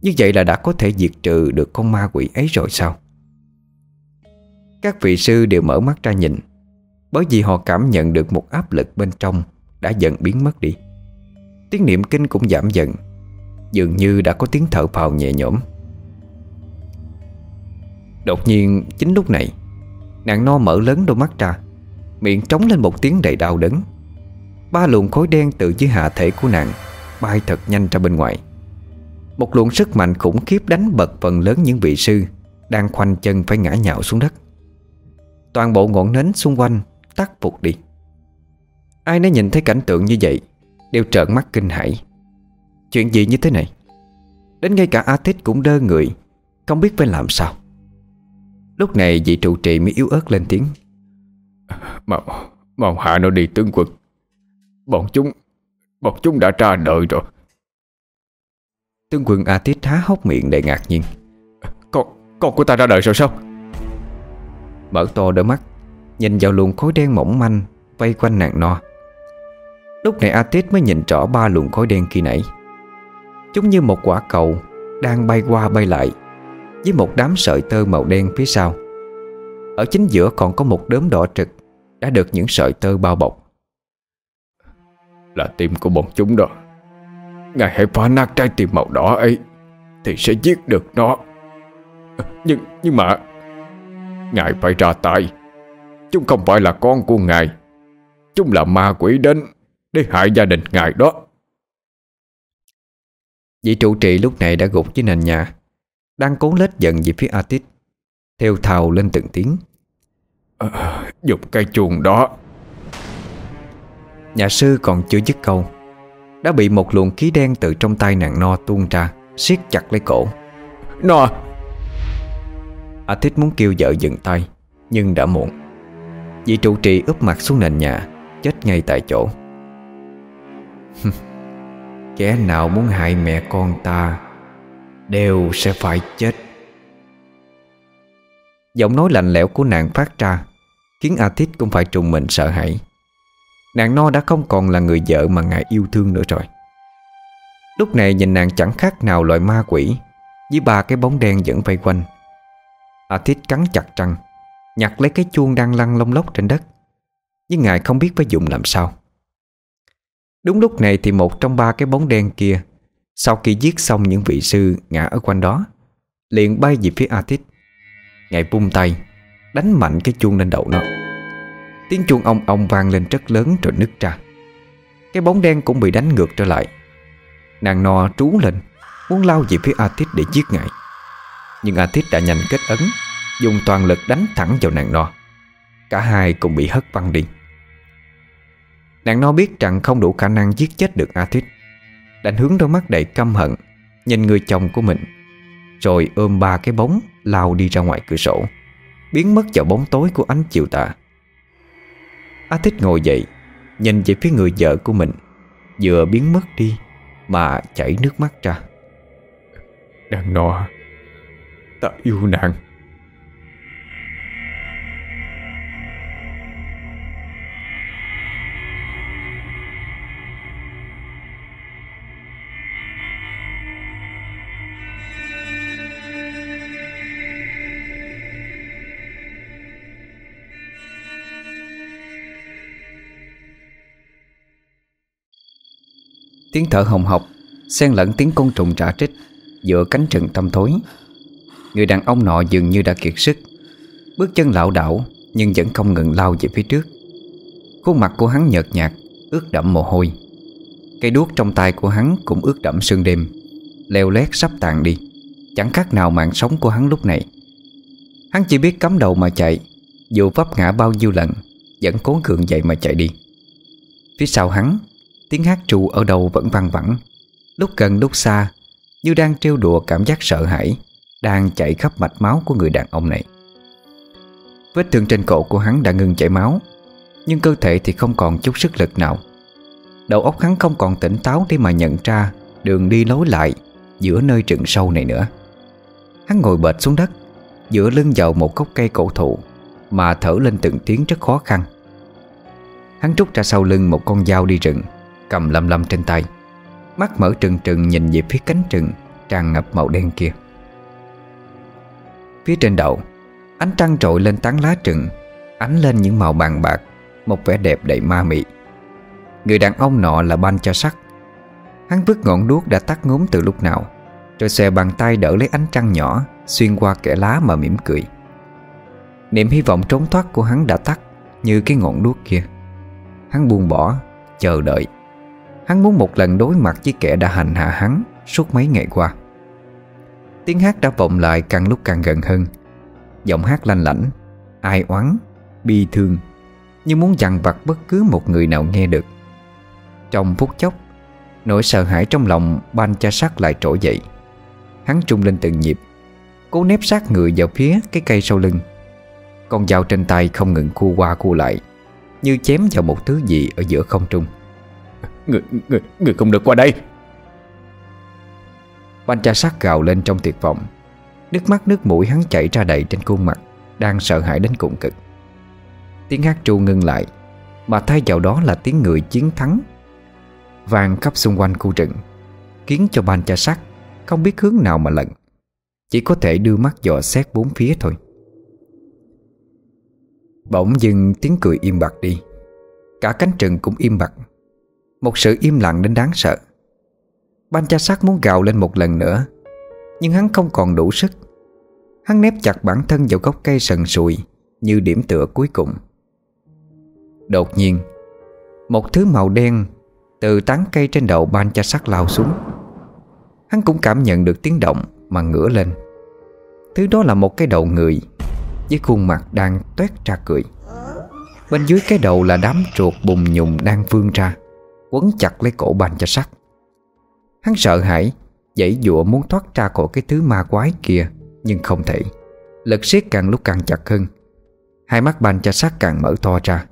Như vậy là đã có thể diệt trừ được con ma quỷ ấy rồi sao? Các vị sư đều mở mắt ra nhìn. Bởi vì họ cảm nhận được một áp lực bên trong Đã dần biến mất đi. Tiếng niệm kinh cũng giảm dần, Dường như đã có tiếng thở phào nhẹ nhõm. Đột nhiên, chính lúc này, Nàng no mở lớn đôi mắt ra, Miệng trống lên một tiếng đầy đau đớn. Ba luồng khối đen từ dưới hạ thể của nàng Bay thật nhanh ra bên ngoài. Một luồng sức mạnh khủng khiếp đánh bật phần lớn những vị sư Đang khoanh chân phải ngã nhào xuống đất. Toàn bộ ngọn nến xung quanh tắt phục đi. Ai nấy nhìn thấy cảnh tượng như vậy Đều trợn mắt kinh hãi. Chuyện gì như thế này? Đến ngay cả A Thích cũng đơ người Không biết phải làm sao. Lúc này vị trụ trì mới yếu ớt lên tiếng. Mau, mau hạ nó đi tướng quân. Bọn chúng Bọn chúng đã ra đời rồi. Tướng quân A Tít há hốc miệng đầy ngạc nhiên. Con, con của ta ra đời rồi sao? Mở to đôi mắt Nhìn vào luồng khối đen mỏng manh Vây quanh nàng no Lúc này A Tít mới nhìn rõ ba luồng khối đen kia nãy. Chúng như một quả cầu Đang bay qua bay lại Với một đám sợi tơ màu đen phía sau. Ở chính giữa còn có một đốm đỏ trực Đã được những sợi tơ bao bọc. Là tim của bọn chúng đó. Ngài hãy phá nát trái tim màu đỏ ấy Thì sẽ giết được nó. Nhưng nhưng mà Ngài phải ra tay Chúng không phải là con của Ngài. Chúng là ma quỷ đến Để hại gia đình Ngài đó. Vị trụ trì lúc này đã gục dưới nền nhà Đang cố lết giận về phía Atit Theo thào lên từng tiếng. À, Dùng cây chuồng đó. Nhà sư còn chưa dứt câu Đã bị một luồng khí đen từ trong tay nàng no tuôn ra siết chặt lấy cổ. No. Atit muốn kêu vợ dừng tay Nhưng đã muộn Vị trụ trì úp mặt xuống nền nhà, Chết ngay tại chỗ. Kẻ nào muốn hại mẹ con ta, Đều sẽ phải chết. Giọng nói lạnh lẽo của nàng phát ra, Khiến Atit cũng phải trùng mình sợ hãi. Nàng no đã không còn là người vợ mà ngài yêu thương nữa rồi. Lúc này nhìn nàng chẳng khác nào loại ma quỷ, Với ba cái bóng đen vẫn vây quanh. Atit cắn chặt răng Nhặt lấy cái chuông đang lăn lông lốc trên đất. Nhưng ngài không biết phải dùng làm sao. Đúng lúc này thì một trong ba cái bóng đen kia, Sau khi giết xong những vị sư ngã ở quanh đó, Liền bay về phía Atit. Ngài vung tay, Đánh mạnh cái chuông lên đầu nó. Tiếng chuông ong ong vang lên rất lớn rồi nứt ra. Cái bóng đen cũng bị đánh ngược trở lại. Nàng no trú lên, Muốn lao về phía Atit để giết ngài. Nhưng Atit đã nhanh kết ấn. Dùng toàn lực đánh thẳng vào nàng no Cả hai cùng bị hất văng đi. Nàng no biết rằng không đủ khả năng giết chết được A Atit Đành hướng đôi mắt đầy căm hận, Nhìn người chồng của mình, Rồi ôm ba cái bóng lao đi ra ngoài cửa sổ, Biến mất vào bóng tối của ánh chiều tà. A Atit ngồi dậy, Nhìn về phía người vợ của mình, Vừa biến mất đi Mà chảy nước mắt ra. Nàng no, Ta yêu nàng. Tiếng thở hồng hộc, Xen lẫn tiếng côn trùng trả trích Giữa cánh rừng tăm tối. Người đàn ông nọ dường như đã kiệt sức. Bước chân lảo đảo Nhưng vẫn không ngừng lao về phía trước. Khuôn mặt của hắn nhợt nhạt, Ướt đẫm mồ hôi. Cây đuốc trong tay của hắn cũng ướt đẫm sương đêm, Leo lét sắp tàn đi. Chẳng khác nào mạng sống của hắn lúc này. Hắn chỉ biết cắm đầu mà chạy, Dù vấp ngã bao nhiêu lần, Vẫn cố gượng dậy mà chạy đi. Phía sau hắn Tiếng hát trù ở đầu vẫn vang vẳng. Lúc gần lúc xa, Như đang trêu đùa cảm giác sợ hãi, Đang chạy khắp mạch máu của người đàn ông này. Vết thương trên cổ của hắn đã ngừng chảy máu, Nhưng cơ thể thì không còn chút sức lực nào. Đầu óc hắn không còn tỉnh táo để mà nhận ra Đường đi lối lại Giữa nơi rừng sâu này nữa. Hắn ngồi bệt xuống đất Giữa lưng vào một gốc cây cổ thụ Mà thở lên từng tiếng rất khó khăn. Hắn rút ra sau lưng một con dao đi rừng. Cầm lầm lầm trên tay. Mắt mở trừng trừng nhìn về phía cánh rừng Tràn ngập màu đen kia. Phía trên đầu, Ánh trăng trội lên tán lá rừng Ánh lên những màu bàn bạc, Một vẻ đẹp đầy ma mị. Người đàn ông nọ là ban cho sắc. Hắn vứt ngọn đuốc đã tắt ngốm từ lúc nào, Rồi xòe bàn tay đỡ lấy ánh trăng nhỏ, Xuyên qua kẽ lá mà mỉm cười. Niềm hy vọng trốn thoát của hắn đã tắt Như cái ngọn đuốc kia. Hắn buông bỏ, Chờ đợi. Hắn muốn một lần đối mặt với kẻ đã hành hạ hắn Suốt mấy ngày qua. Tiếng hát đã vọng lại càng lúc càng gần hơn. Giọng hát lanh lảnh Ai oán, bi thương Như muốn dằn vặt bất cứ một người nào nghe được. Trong phút chốc Nỗi sợ hãi trong lòng Ban cha sắc lại trỗi dậy. Hắn trung lên từng nhịp Cố nép sát người vào phía cái cây sau lưng. Con dao trên tay không ngừng khu qua khu lại Như chém vào một thứ gì ở giữa không trung. Người, người, người không được qua đây. Banh cha sát gào lên trong tuyệt vọng. Nước mắt nước mũi hắn chảy ra đầy trên khuôn mặt Đang sợ hãi đến cùng cực. Tiếng hát tru ngưng lại Mà thay vào đó là tiếng người chiến thắng Vàng khắp xung quanh khu rừng Khiến cho ban cha sắt Không biết hướng nào mà lận Chỉ có thể đưa mắt dò xét bốn phía thôi. Bỗng dừng tiếng cười im bặt đi Cả cánh rừng cũng im bặt một sự im lặng đến đáng sợ. Ban cha sát muốn gào lên một lần nữa, Nhưng hắn không còn đủ sức. Hắn nép chặt bản thân vào gốc cây sần sùi Như điểm tựa cuối cùng. Đột nhiên, Một thứ màu đen Từ tán cây trên đầu ban cha sắt lao xuống. Hắn cũng cảm nhận được tiếng động Mà ngửa lên. Thứ đó là một cái đầu người Với khuôn mặt đang toét ra cười. Bên dưới cái đầu là đám ruột bùng nhùng đang vươn ra. Quấn chặt lấy cổ bàn cho sắt Hắn sợ hãi, Dãy dụa muốn thoát ra khỏi cái thứ ma quái kia, Nhưng không thể. Lực siết càng lúc càng chặt hơn. Hai mắt bàn cha sắt càng mở to ra.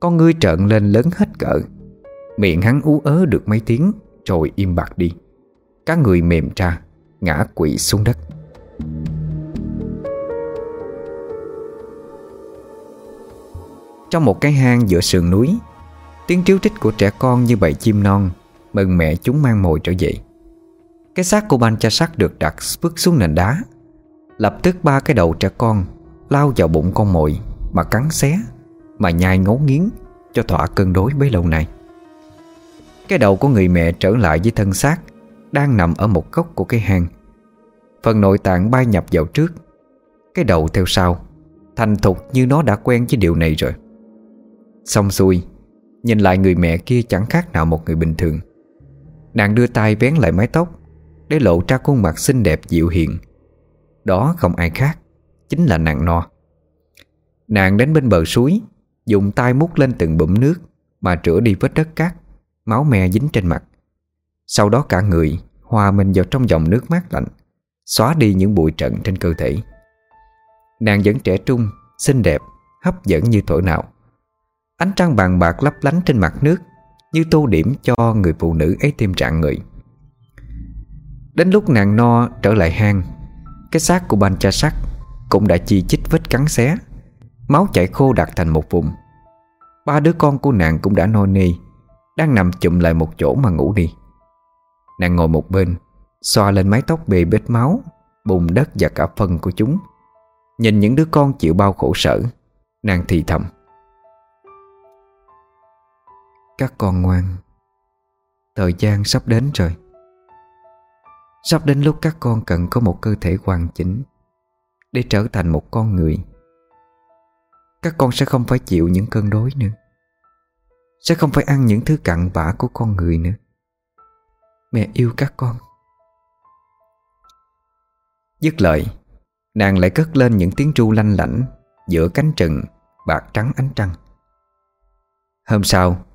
Con ngươi trợn lên lớn hết cỡ. Miệng hắn ú ớ được mấy tiếng, Rồi im bặt đi. Các người mềm ra, Ngã quỵ xuống đất. Trong một cái hang giữa sườn núi Tiếng triếu trích của trẻ con như bầy chim non, Mừng mẹ chúng mang mồi trở về. Cái xác của ban cha sắt được đặt bước xuống nền đá. Lập tức ba cái đầu trẻ con Lao vào bụng con mồi Mà cắn xé, Mà nhai ngấu nghiến Cho thỏa cân đối bấy lâu nay. Cái đầu của người mẹ trở lại với thân xác Đang nằm ở một góc của cái hang. Phần nội tạng bay nhập vào trước. Cái đầu theo sau, Thành thục như nó đã quen với điều này rồi. Xong xuôi Nhìn lại người mẹ kia chẳng khác nào một người bình thường. Nàng đưa tay vén lại mái tóc, Để lộ ra khuôn mặt xinh đẹp dịu hiền. Đó không ai khác, Chính là nàng no. Nàng đến bên bờ suối, Dùng tay múc lên từng bụm nước Mà rửa đi vết đất cát, Máu me dính trên mặt. Sau đó cả người hòa mình vào trong dòng nước mát lạnh, Xóa đi những bụi trận trên cơ thể. Nàng vẫn trẻ trung, Xinh đẹp, Hấp dẫn như tuổi nào. Ánh trăng bàn bạc lấp lánh trên mặt nước, Như tô điểm cho người phụ nữ ấy thêm trạng người Đến lúc nàng no trở lại hang, Cái xác của ban cha sắc Cũng đã chi chích vết cắn xé, Máu chảy khô đặc thành một vùng Ba đứa con của nàng cũng đã no nê, Đang nằm chụm lại một chỗ mà ngủ đi. Nàng ngồi một bên, Xoa lên mái tóc bề bết máu, Bùn đất và cả phân của chúng. Nhìn những đứa con chịu bao khổ sở, Nàng thì thầm. Các con ngoan. Thời gian sắp đến rồi. Sắp đến lúc các con cần có một cơ thể hoàn chỉnh Để trở thành một con người. Các con sẽ không phải chịu những cơn đói nữa. Sẽ không phải ăn những thứ cặn bã của con người nữa. Mẹ yêu các con. Dứt lời, Nàng lại cất lên những tiếng tru lanh lảnh Giữa cánh rừng Bạc trắng ánh trăng. Hôm sau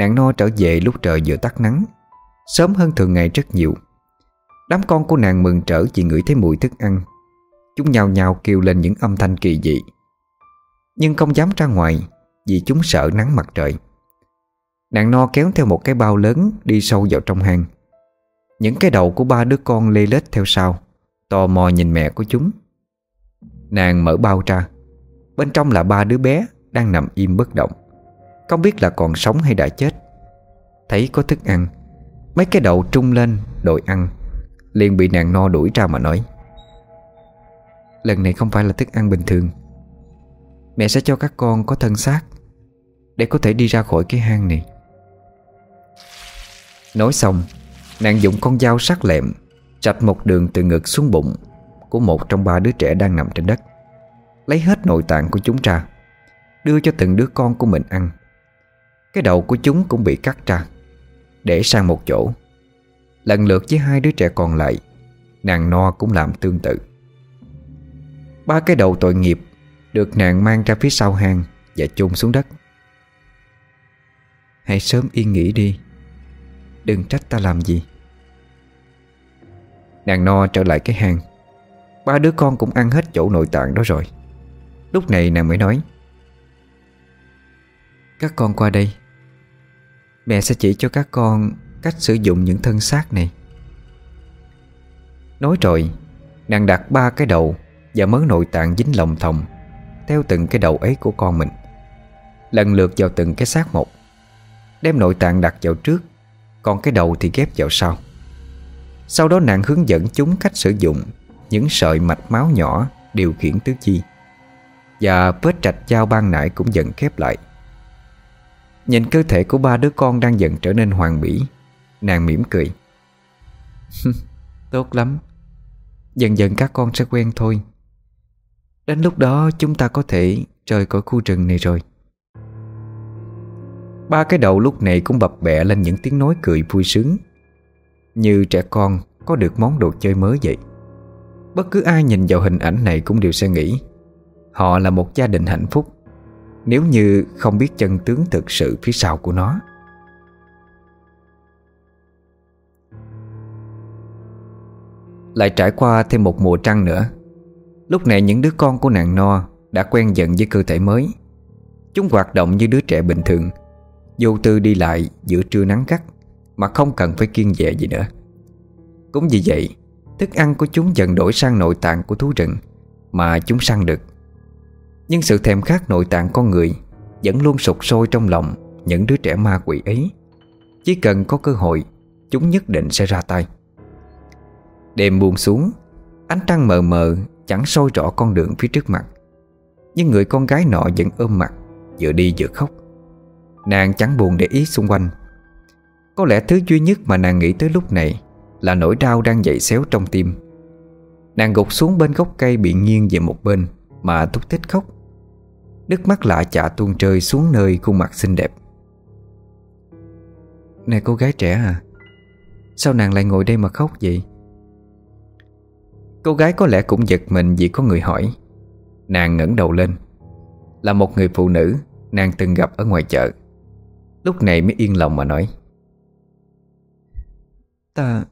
Nàng no trở về lúc trời vừa tắt nắng. Sớm hơn thường ngày rất nhiều. Đám con của nàng mừng trở chỉ ngửi thấy mùi thức ăn. Chúng nhào nhào kêu lên những âm thanh kỳ dị. Nhưng không dám ra ngoài Vì chúng sợ nắng mặt trời. Nàng no kéo theo một cái bao lớn Đi sâu vào trong hang. Những cái đầu của ba đứa con lê lết theo sau, Tò mò nhìn mẹ của chúng. Nàng mở bao ra. Bên trong là ba đứa bé Đang nằm im bất động. Không biết là còn sống hay đã chết. Thấy có thức ăn, Mấy cái đầu trung lên, đội ăn. Liền bị nàng no đuổi ra mà nói, Lần này không phải là thức ăn bình thường. Mẹ sẽ cho các con có thân xác Để có thể đi ra khỏi cái hang này. Nói xong, Nàng dùng con dao sắc lẹm Rạch một đường từ ngực xuống bụng Của một trong ba đứa trẻ đang nằm trên đất, Lấy hết nội tạng của chúng ra, Đưa cho từng đứa con của mình ăn. Cái đầu của chúng cũng bị cắt ra. Để sang một chỗ. Lần lượt với hai đứa trẻ còn lại, Nàng no cũng làm tương tự. Ba cái đầu tội nghiệp Được nàng mang ra phía sau hang Và chôn xuống đất. Hãy sớm yên nghỉ đi. Đừng trách ta làm gì. Nàng no trở lại cái hang. Ba đứa con cũng ăn hết chỗ nội tạng đó rồi. Lúc này nàng mới nói, Các con qua đây. Mẹ sẽ chỉ cho các con Cách sử dụng những thân xác này. Nói rồi, Nàng đặt ba cái đầu Và mớ nội tạng dính lòng thòng Theo từng cái đầu ấy của con mình. Lần lượt vào từng cái xác một, Đem nội tạng đặt vào trước, Còn cái đầu thì ghép vào sau. Sau đó nàng hướng dẫn chúng cách sử dụng Những sợi mạch máu nhỏ Điều khiển tứ chi. Và vết trạch dao ban nãy cũng dần khép lại. Nhìn cơ thể của ba đứa con đang dần trở nên hoàn mỹ Nàng mỉm cười. cười Tốt lắm. Dần dần các con sẽ quen thôi. Đến lúc đó chúng ta có thể rời khỏi khu rừng này rồi. Ba cái đầu lúc này cũng bập bẹ lên những tiếng nói cười vui sướng. Như trẻ con có được món đồ chơi mới vậy. Bất cứ ai nhìn vào hình ảnh này cũng đều sẽ nghĩ Họ là một gia đình hạnh phúc nếu như không biết chân tướng thực sự phía sau của nó. Lại trải qua thêm một mùa trăng nữa, Lúc này những đứa con của nàng no Đã quen dần với cơ thể mới. Chúng hoạt động như đứa trẻ bình thường, Vô tư đi lại giữa trưa nắng gắt Mà không cần phải kiên dè gì nữa. Cũng vì vậy, Thức ăn của chúng dần đổi sang nội tạng của thú rừng Mà chúng săn được. Nhưng sự thèm khát nội tạng con người Vẫn luôn sụt sôi trong lòng Những đứa trẻ ma quỷ ấy. Chỉ cần có cơ hội, Chúng nhất định sẽ ra tay. Đêm buông xuống, Ánh trăng mờ mờ chẳng soi rõ con đường phía trước mặt. Nhưng người con gái nọ vẫn ôm mặt, Vừa đi vừa khóc. Nàng chẳng buồn để ý xung quanh. Có lẽ thứ duy nhất mà nàng nghĩ tới lúc này Là nỗi đau đang dậy xéo trong tim. Nàng gục xuống bên gốc cây bị nghiêng về một bên Mà thúc thích khóc. Nước mắt lạ chả tuôn rơi xuống nơi khuôn mặt xinh đẹp. Nè, cô gái trẻ à Sao nàng lại ngồi đây mà khóc vậy? Cô gái có lẽ cũng giật mình vì có người hỏi. Nàng ngẩng đầu lên. Là một người phụ nữ, Nàng từng gặp ở ngoài chợ. Lúc này mới yên lòng mà nói. Ta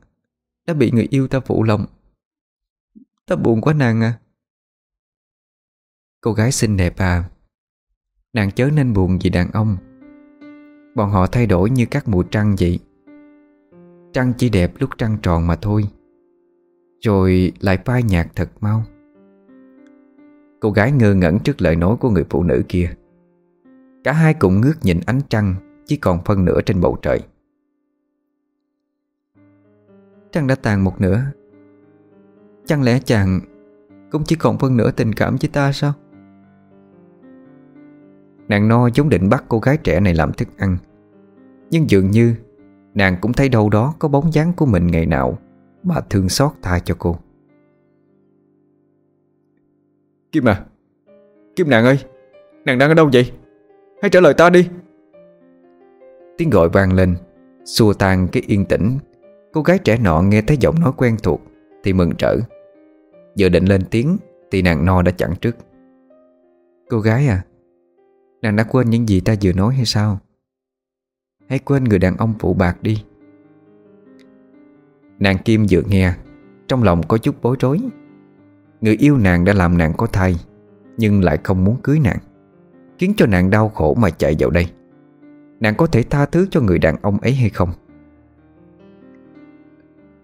đã bị người yêu ta phụ lòng. Ta buồn quá nàng à. Cô gái xinh đẹp à Nàng chớ nên buồn vì đàn ông. Bọn họ thay đổi như các mùa trăng vậy. Trăng chỉ đẹp lúc trăng tròn mà thôi. Rồi lại phai nhạt thật mau. Cô gái ngơ ngẩn trước lời nói của người phụ nữ kia. Cả hai cùng ngước nhìn ánh trăng, Chỉ còn phân nửa trên bầu trời. Trăng đã tàn một nửa. Chẳng lẽ chàng Cũng chỉ còn phân nửa tình cảm với ta sao? Nàng no giống định bắt cô gái trẻ này làm thức ăn. Nhưng dường như Nàng cũng thấy đâu đó có bóng dáng của mình ngày nào Mà thương xót tha cho cô. Kim à Kim nàng ơi Nàng đang ở đâu vậy? Hãy trả lời ta đi. Tiếng gọi vang lên Xua tan cái yên tĩnh. Cô gái trẻ nọ nghe thấy giọng nói quen thuộc Thì mừng trở. Vừa định lên tiếng Thì nàng no đã chặn trước. Cô gái à Nàng đã quên những gì ta vừa nói hay sao? Hãy quên người đàn ông phụ bạc đi. Nàng Kim vừa nghe, Trong lòng có chút bối rối. Người yêu nàng đã làm nàng có thai, Nhưng lại không muốn cưới nàng, Khiến cho nàng đau khổ mà chạy vào đây. Nàng có thể tha thứ cho người đàn ông ấy hay không?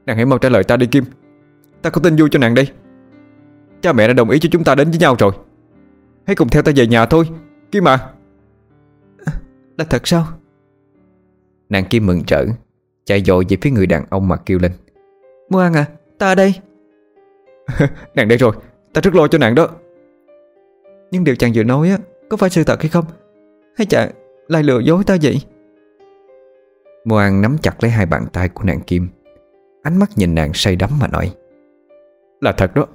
Nàng hãy mau trả lời ta đi, Kim. Ta có tin vui cho nàng đây. Cha mẹ đã đồng ý cho chúng ta đến với nhau rồi. Hãy cùng theo ta về nhà thôi. Kim à? Là thật sao? Nàng Kim mừng trở Chạy dội về phía người đàn ông mà kêu lên. Mua ăn à? Ta ở đây. Nàng đây rồi Ta rất lo cho nàng đó. Nhưng điều chàng vừa nói á Có phải sự thật hay không? Hay chàng lại lừa dối ta vậy? Mua ăn nắm chặt lấy hai bàn tay của nàng Kim. Ánh mắt nhìn nàng say đắm mà nói. Là thật đó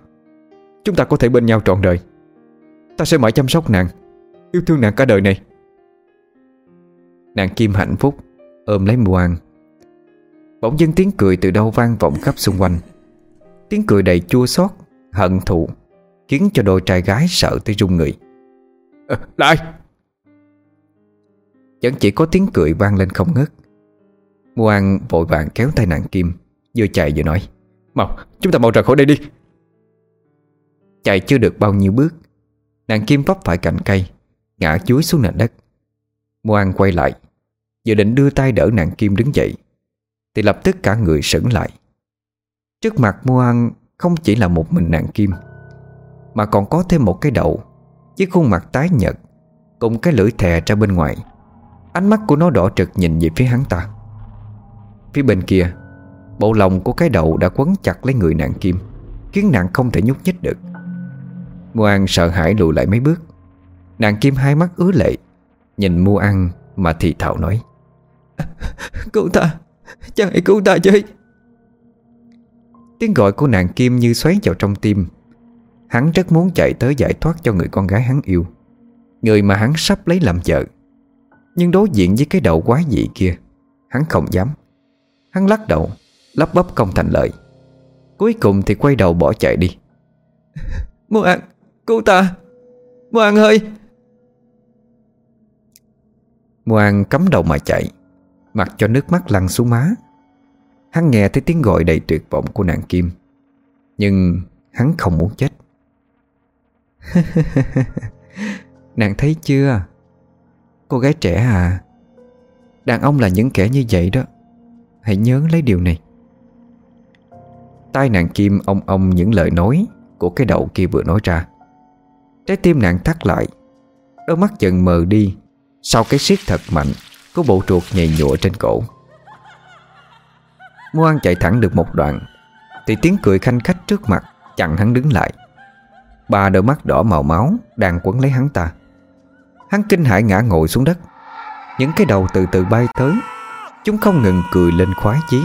Chúng ta có thể bên nhau trọn đời. Ta sẽ mãi chăm sóc nàng Yêu thương nàng cả đời này. Nàng Kim hạnh phúc Ôm lấy Mua ăn Bỗng dưng tiếng cười từ đâu vang vọng khắp xung quanh. Tiếng cười đầy chua xót Hận thù Khiến cho đôi trai gái sợ tới run người. À, Là ai Vẫn chỉ có tiếng cười vang lên không ngớt. Mua ăn vội vàng kéo tay nàng Kim Vừa chạy vừa nói Mau chúng ta mau rời khỏi đây đi! Chạy chưa được bao nhiêu bước Nàng Kim vấp phải cành cây Ngã chuối xuống nền đất. Moan quay lại, dự định đưa tay đỡ nàng Kim đứng dậy, Thì lập tức cả người sững lại. Trước mặt Moan Không chỉ là một mình nàng Kim, Mà còn có thêm một cái đầu Với khuôn mặt tái nhợt, Cùng cái lưỡi thè ra bên ngoài. Ánh mắt của nó đỏ trực nhìn về phía hắn ta. Phía bên kia, Bộ lòng của cái đầu đã quấn chặt lấy người nàng Kim, Khiến nàng không thể nhúc nhích được. Mua sợ hãi lùi lại mấy bước. Nàng Kim hai mắt ứa lệ Nhìn mua ăn mà thì thào nói. Cứu ta Chàng hãy cứu ta chứ. Tiếng gọi của nàng Kim như xoáy vào trong tim. Hắn rất muốn chạy tới giải thoát cho người con gái hắn yêu Người mà hắn sắp lấy làm vợ. Nhưng đối diện với cái đầu quái dị kia Hắn không dám. Hắn lắc đầu Lắp bắp không thành lợi Cuối cùng thì quay đầu bỏ chạy đi. Mua ăn Cứu ta. Mua ăn ơi Mua cắm đầu mà chạy, Mặc cho nước mắt lăn xuống má. Hắn nghe thấy tiếng gọi đầy tuyệt vọng của nàng Kim, Nhưng hắn không muốn chết. Nàng thấy chưa? Cô gái trẻ à Đàn ông là những kẻ như vậy đó. Hãy nhớ lấy điều này. Tai nàng Kim ông ông những lời nói Của cái đầu kia vừa nói ra. Trái tim nàng thắt lại, Đôi mắt dần mờ đi. Sau cái siết thật mạnh Của bộ ruột nhầy nhụa trên cổ. Mua chạy thẳng được một đoạn, Thì tiếng cười khanh khách trước mặt Chặn hắn đứng lại. Ba đôi mắt đỏ màu máu Đang quấn lấy hắn ta. Hắn kinh hãi ngã ngồi xuống đất. Những cái đầu từ từ bay tới, Chúng không ngừng cười lên khoái chí.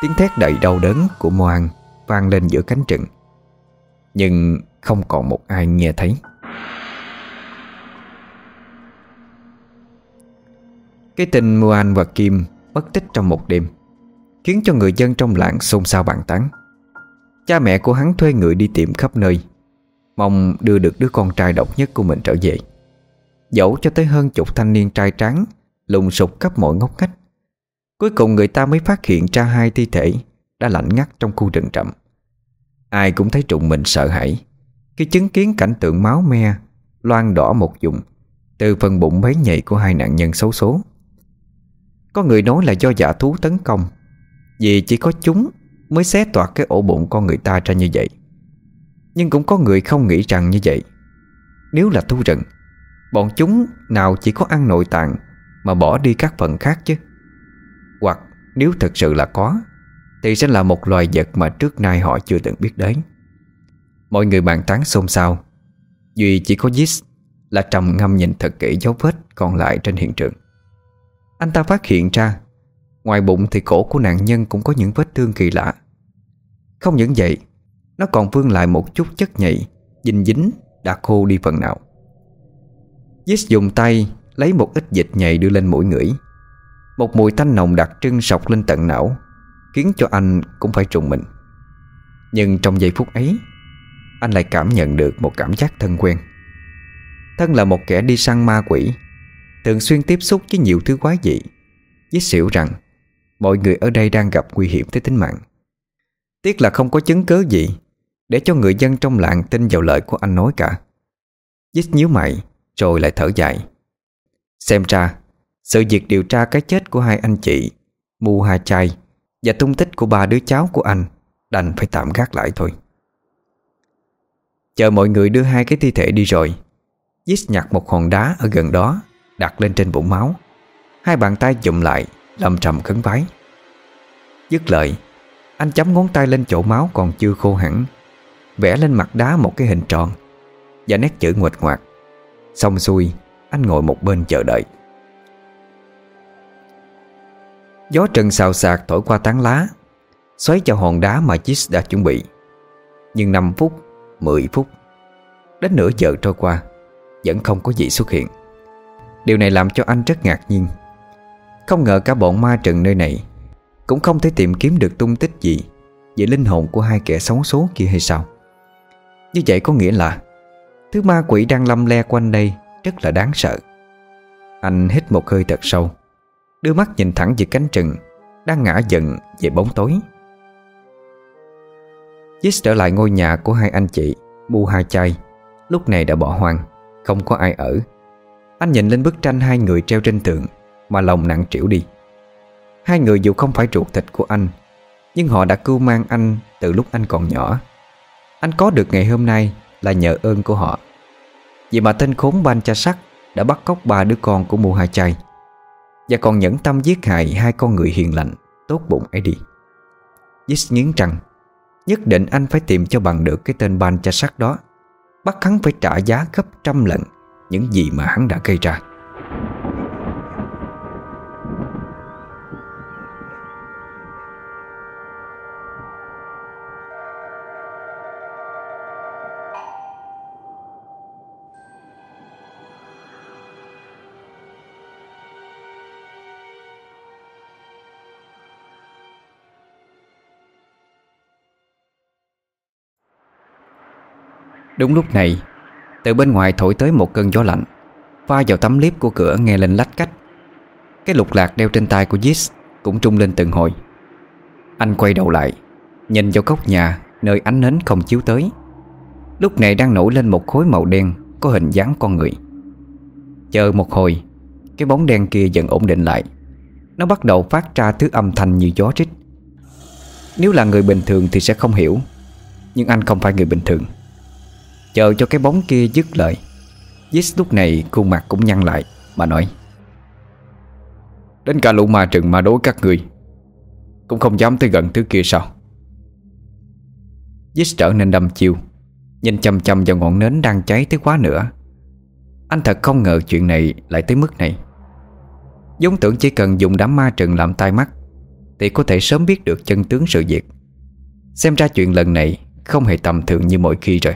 Tiếng thét đầy đau đớn của Moan Vang lên giữa cánh rừng. Nhưng không còn một ai nghe thấy. Cái tin anh và Kim mất tích trong một đêm, Khiến cho người dân trong làng xôn xao bàn tán. Cha mẹ của hắn thuê người đi tìm khắp nơi, Mong đưa được đứa con trai độc nhất của mình trở về. Dẫu cho tới hơn chục thanh niên trai trắng Lùng sục khắp mọi ngóc ngách, Cuối cùng người ta mới phát hiện ra hai thi thể Đã lạnh ngắt trong khu rừng rậm. Ai cũng thấy trụng mình sợ hãi, Khi chứng kiến cảnh tượng máu me Loan đỏ một vùng, Từ phần bụng bấy nhầy của hai nạn nhân xấu số có người nói là do giả thú tấn công. Vì chỉ có chúng Mới xé toạc cái ổ bụng con người ta ra như vậy. Nhưng cũng có người không nghĩ rằng như vậy. Nếu là thú rừng, Bọn chúng nào chỉ có ăn nội tạng Mà bỏ đi các phần khác chứ? Hoặc nếu thật sự là có, Thì sẽ là một loài vật mà trước nay họ chưa từng biết đến. Mọi người bàn tán xôn xao Duy chỉ có Gis Là trầm ngâm nhìn thật kỹ dấu vết còn lại trên hiện trường. Anh ta phát hiện ra, Ngoài bụng thì cổ của nạn nhân cũng có những vết thương kỳ lạ. Không những vậy, Nó còn vương lại một chút chất nhầy, Dinh dính, đã khô đi phần nào. Gis dùng tay Lấy một ít dịch nhầy đưa lên mũi ngửi. Một mùi thanh nồng đặc trưng sọc lên tận não, Khiến cho anh cũng phải trùng mình. Nhưng trong giây phút ấy, Anh lại cảm nhận được một cảm giác thân quen. Thân là một kẻ đi săn ma quỷ Thường xuyên tiếp xúc với nhiều thứ quái dị, Với xỉu rằng Mọi người ở đây đang gặp nguy hiểm tới tính mạng. Tiếc là không có chứng cớ gì Để cho người dân trong làng tin vào lời của anh nói cả. Dít nhíu mày Rồi lại thở dài. Xem ra, Sự việc điều tra cái chết của hai anh chị, Mu Hà Chai Và tung tích của ba đứa cháu của anh Đành phải tạm gác lại thôi. Chờ mọi người đưa hai cái thi thể đi rồi, Dít nhặt một hòn đá ở gần đó. Đặt lên trên bụng máu. Hai bàn tay chụm lại, Lâm trầm khấn vái. Dứt lời, Anh chấm ngón tay lên chỗ máu còn chưa khô hẳn, Vẽ lên mặt đá một cái hình tròn, Và nét chữ nguệch ngoạc. Xong xuôi, Anh ngồi một bên chờ đợi. Gió trần xào xạc thổi qua tán lá, Xoáy cho hòn đá mà Chis đã chuẩn bị. Nhưng 5 phút 10 phút, Đến nửa giờ trôi qua, Vẫn không có gì xuất hiện. Điều này làm cho anh rất ngạc nhiên. Không ngờ cả bọn ma trần nơi này Cũng không thể tìm kiếm được tung tích gì Về linh hồn của hai kẻ xấu số kia hay sao? Như vậy có nghĩa là Thứ ma quỷ đang lâm le quanh đây Rất là đáng sợ. Anh hít một hơi thật sâu, Đưa mắt nhìn thẳng về cánh rừng Đang ngã dần về bóng tối. Gis trở lại ngôi nhà của hai anh chị Mu hai chai Lúc này đã bỏ hoang, Không có ai ở. Anh nhìn lên bức tranh hai người treo trên tường, Mà lòng nặng trĩu đi. Hai người dù không phải ruột thịt của anh, Nhưng họ đã cưu mang anh Từ lúc anh còn nhỏ. Anh có được ngày hôm nay Là nhờ ơn của họ. Vì mà tên khốn ban cha sắt Đã bắt cóc ba đứa con của Mu hai chai. Và còn nhẫn tâm giết hại Hai con người hiền lành, Tốt bụng ấy đi. Gis nghiến răng Nhất định anh phải tìm cho bằng được cái tên ban cha sắt đó. Bắt hắn phải trả giá gấp trăm lần những gì mà hắn đã gây ra. Đúng lúc này từ bên ngoài thổi tới một cơn gió lạnh. Pha vào tấm liếp của cửa nghe lên lách cách. Cái lục lạc đeo trên tay của Jis Cũng trung lên từng hồi. Anh quay đầu lại, Nhìn vào góc nhà Nơi ánh nến không chiếu tới. Lúc này đang nổi lên một khối màu đen Có hình dáng con người. Chờ một hồi, Cái bóng đen kia dần ổn định lại. Nó bắt đầu phát ra thứ âm thanh như gió rít Nếu là người bình thường thì sẽ không hiểu, Nhưng anh không phải người bình thường. Chờ cho cái bóng kia dứt lời. Dix lúc này, khuôn mặt cũng nhăn lại Mà nói. Đến cả lũ ma trừng ma đối các người, Cũng không dám tới gần thứ kia sao? Dix trở nên đâm chiêu, Nhìn chầm chầm vào ngọn nến đang cháy tới quá nữa Anh thật không ngờ chuyện này lại tới mức này. Giống tưởng chỉ cần dùng đám ma trừng làm tai mắt, Thì có thể sớm biết được chân tướng sự việc. Xem ra chuyện lần này Không hề tầm thường như mọi khi rồi.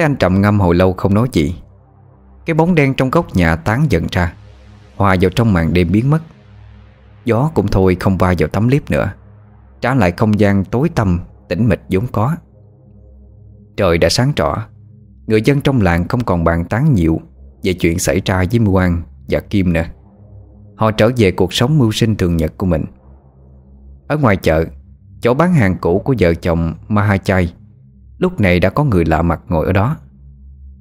Thấy anh trầm ngâm hồi lâu không nói gì. Cái bóng đen trong góc nhà tán dần ra. Hòa vào trong màn đêm biến mất. Gió cũng thôi không va vào tấm liếp nữa. Trả lại không gian tối tăm, Tĩnh mịch vốn có. Trời đã sáng trỏ Người dân trong làng không còn bàn tán nhiều Về chuyện xảy ra với Muan và Kim nữa. Họ trở về cuộc sống mưu sinh thường nhật của mình. Ở ngoài chợ, Chỗ bán hàng cũ của vợ chồng Mahachai Lúc này đã có người lạ mặt ngồi ở đó.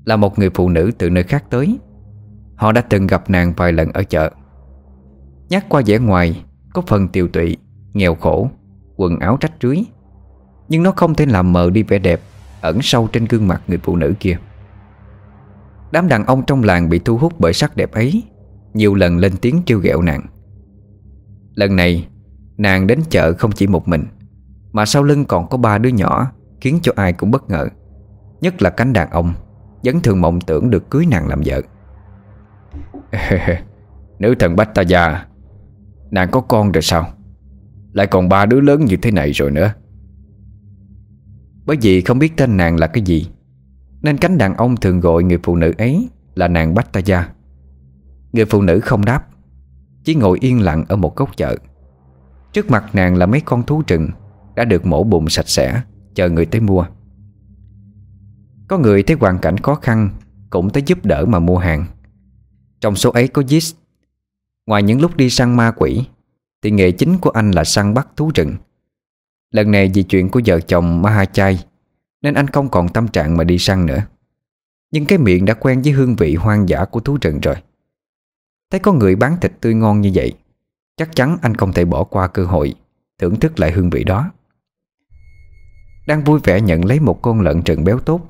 Là một người phụ nữ từ nơi khác tới. Họ đã từng gặp nàng vài lần ở chợ. Nhắc qua vẻ ngoài Có phần tiều tụy, nghèo khổ Quần áo rách rưới. Nhưng nó không thể làm mờ đi vẻ đẹp Ẩn sâu trên gương mặt người phụ nữ kia. Đám đàn ông trong làng bị thu hút bởi sắc đẹp ấy Nhiều lần lên tiếng kêu ghẹo nàng. Lần này Nàng đến chợ không chỉ một mình Mà sau lưng còn có ba đứa nhỏ. Khiến cho ai cũng bất ngờ. Nhất là cánh đàn ông, Vẫn thường mộng tưởng được cưới nàng làm vợ. Nữ thần Bách Ta Gia, Nàng có con rồi sao? Lại còn ba đứa lớn như thế này rồi nữa. Bởi vì không biết tên nàng là cái gì, Nên cánh đàn ông thường gọi người phụ nữ ấy Là nàng Bách Ta Gia. Người phụ nữ không đáp, Chỉ ngồi yên lặng ở một góc chợ. Trước mặt nàng là mấy con thú rừng Đã được mổ bụng sạch sẽ. Chờ người tới mua. Có người thấy hoàn cảnh khó khăn, Cũng tới giúp đỡ mà mua hàng. Trong số ấy có Gis Ngoài những lúc đi săn ma quỷ, Thì nghề chính của anh là săn bắt thú rừng. Lần này vì chuyện của vợ chồng Mahachai, Nên anh không còn tâm trạng mà đi săn nữa. Nhưng cái miệng đã quen với hương vị hoang dã của thú rừng rồi. Thấy có người bán thịt tươi ngon như vậy, Chắc chắn anh không thể bỏ qua cơ hội Thưởng thức lại hương vị đó đang vui vẻ nhận lấy một con lợn rừng béo tốt.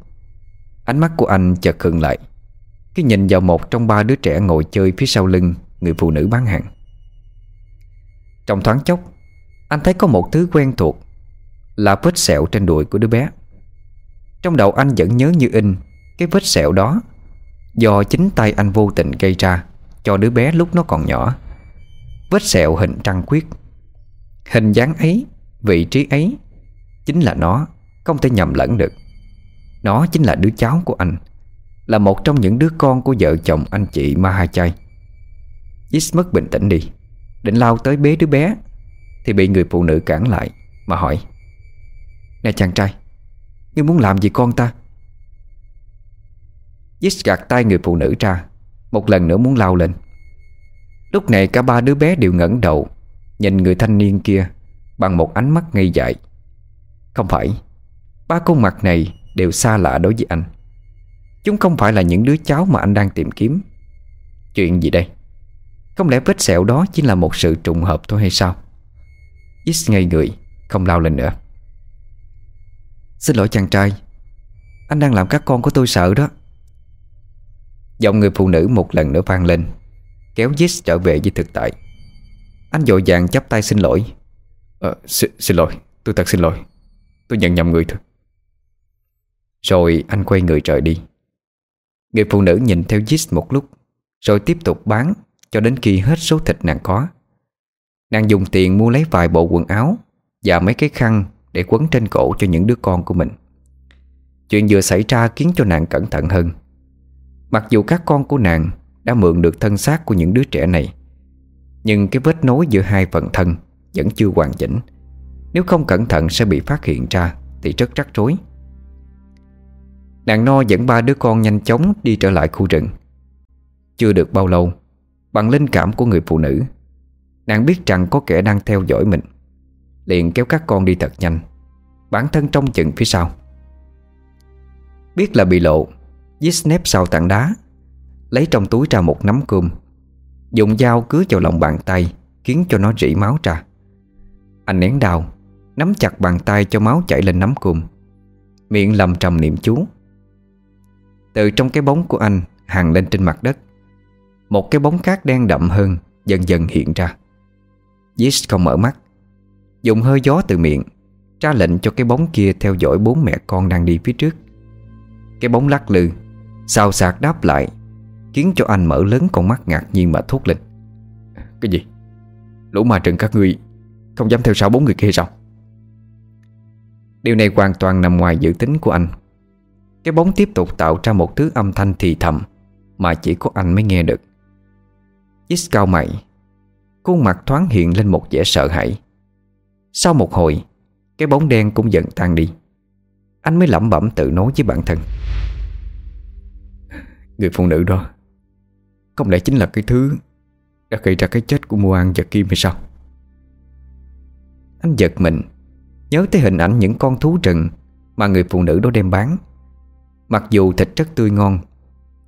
Ánh mắt của anh chợt khựng lại. Khi nhìn vào một trong ba đứa trẻ ngồi chơi phía sau lưng Người phụ nữ bán hàng. Trong thoáng chốc, Anh thấy có một thứ quen thuộc Là vết sẹo trên đùi của đứa bé. Trong đầu anh vẫn nhớ như in, Cái vết sẹo đó Do chính tay anh vô tình gây ra Cho đứa bé lúc nó còn nhỏ. Vết sẹo hình trăng khuyết. Hình dáng ấy, Vị trí ấy Chính là nó, Không thể nhầm lẫn được. Nó chính là đứa cháu của anh, Là một trong những đứa con của vợ chồng anh chị Mahachai. Jis mất bình tĩnh đi, Định lao tới bế đứa bé, Thì bị người phụ nữ cản lại Mà hỏi, Nè chàng trai, Ngươi muốn làm gì con ta? Jis gạt tay người phụ nữ ra, Một lần nữa muốn lao lên. Lúc này cả ba đứa bé đều ngẩng đầu, Nhìn người thanh niên kia Bằng một ánh mắt ngây dại không phải Ba khuôn mặt này đều xa lạ đối với anh. Chúng không phải là những đứa cháu mà anh đang tìm kiếm. Chuyện gì đây? Không lẽ vết sẹo đó chỉ là một sự trùng hợp thôi hay sao? X ngây người Không lao lên nữa. Xin lỗi chàng trai Anh đang làm các con của tôi sợ đó. Giọng người phụ nữ một lần nữa vang lên Kéo jis trở về với thực tại. Anh dội vàng chắp tay xin lỗi. Ờ, xin, xin lỗi Tôi thật xin lỗi. Tôi nhận nhầm người thôi Rồi anh quay người rời đi. Người phụ nữ nhìn theo Gis một lúc, Rồi tiếp tục bán Cho đến khi hết số thịt nàng có. Nàng dùng tiền mua lấy vài bộ quần áo Và mấy cái khăn Để quấn trên cổ cho những đứa con của mình. Chuyện vừa xảy ra khiến cho nàng cẩn thận hơn. Mặc dù các con của nàng Đã mượn được thân xác của những đứa trẻ này, Nhưng cái vết nối giữa hai phần thân Vẫn chưa hoàn chỉnh nếu không cẩn thận sẽ bị phát hiện ra Thì rất rắc rối. Nàng no dẫn ba đứa con nhanh chóng đi trở lại khu rừng. Chưa được bao lâu, Bằng linh cảm của người phụ nữ, Nàng biết rằng có kẻ đang theo dõi mình, Liền kéo các con đi thật nhanh, Bản thân trong chừng phía sau. Biết là bị lộ Dít nép sau tảng đá, Lấy trong túi ra một nắm cơm, Dùng dao cứa vào lòng bàn tay, Khiến cho nó rỉ máu ra. Anh nén đau Nắm chặt bàn tay cho máu chảy lên nắm cơm Miệng lầm trầm niệm chú. Từ trong cái bóng của anh Hàng lên trên mặt đất, Một cái bóng khác đen đậm hơn Dần dần hiện ra. Dít không mở mắt, Dùng hơi gió từ miệng Ra lệnh cho cái bóng kia theo dõi bốn mẹ con đang đi phía trước. Cái bóng lắc lư, Xào xạc đáp lại, Khiến cho anh mở lớn con mắt ngạc nhiên mà thốt lên. Cái gì? Lũ ma trận các ngươi Không dám theo sau bốn người kia sao? Điều này hoàn toàn nằm ngoài dự tính của anh. Cái bóng tiếp tục tạo ra một thứ âm thanh thì thầm, Mà chỉ có anh mới nghe được. Ít cao mày, Khuôn mặt thoáng hiện lên một vẻ sợ hãi. Sau một hồi, Cái bóng đen cũng dần tan đi. Anh mới lẩm bẩm tự nói với bản thân. Người phụ nữ đó, Không lẽ chính là cái thứ Đã gây ra cái chết của Mua An và Kim hay sao? Anh giật mình Nhớ tới hình ảnh những con thú rừng Mà người phụ nữ đó đem bán. Mặc dù thịt rất tươi ngon,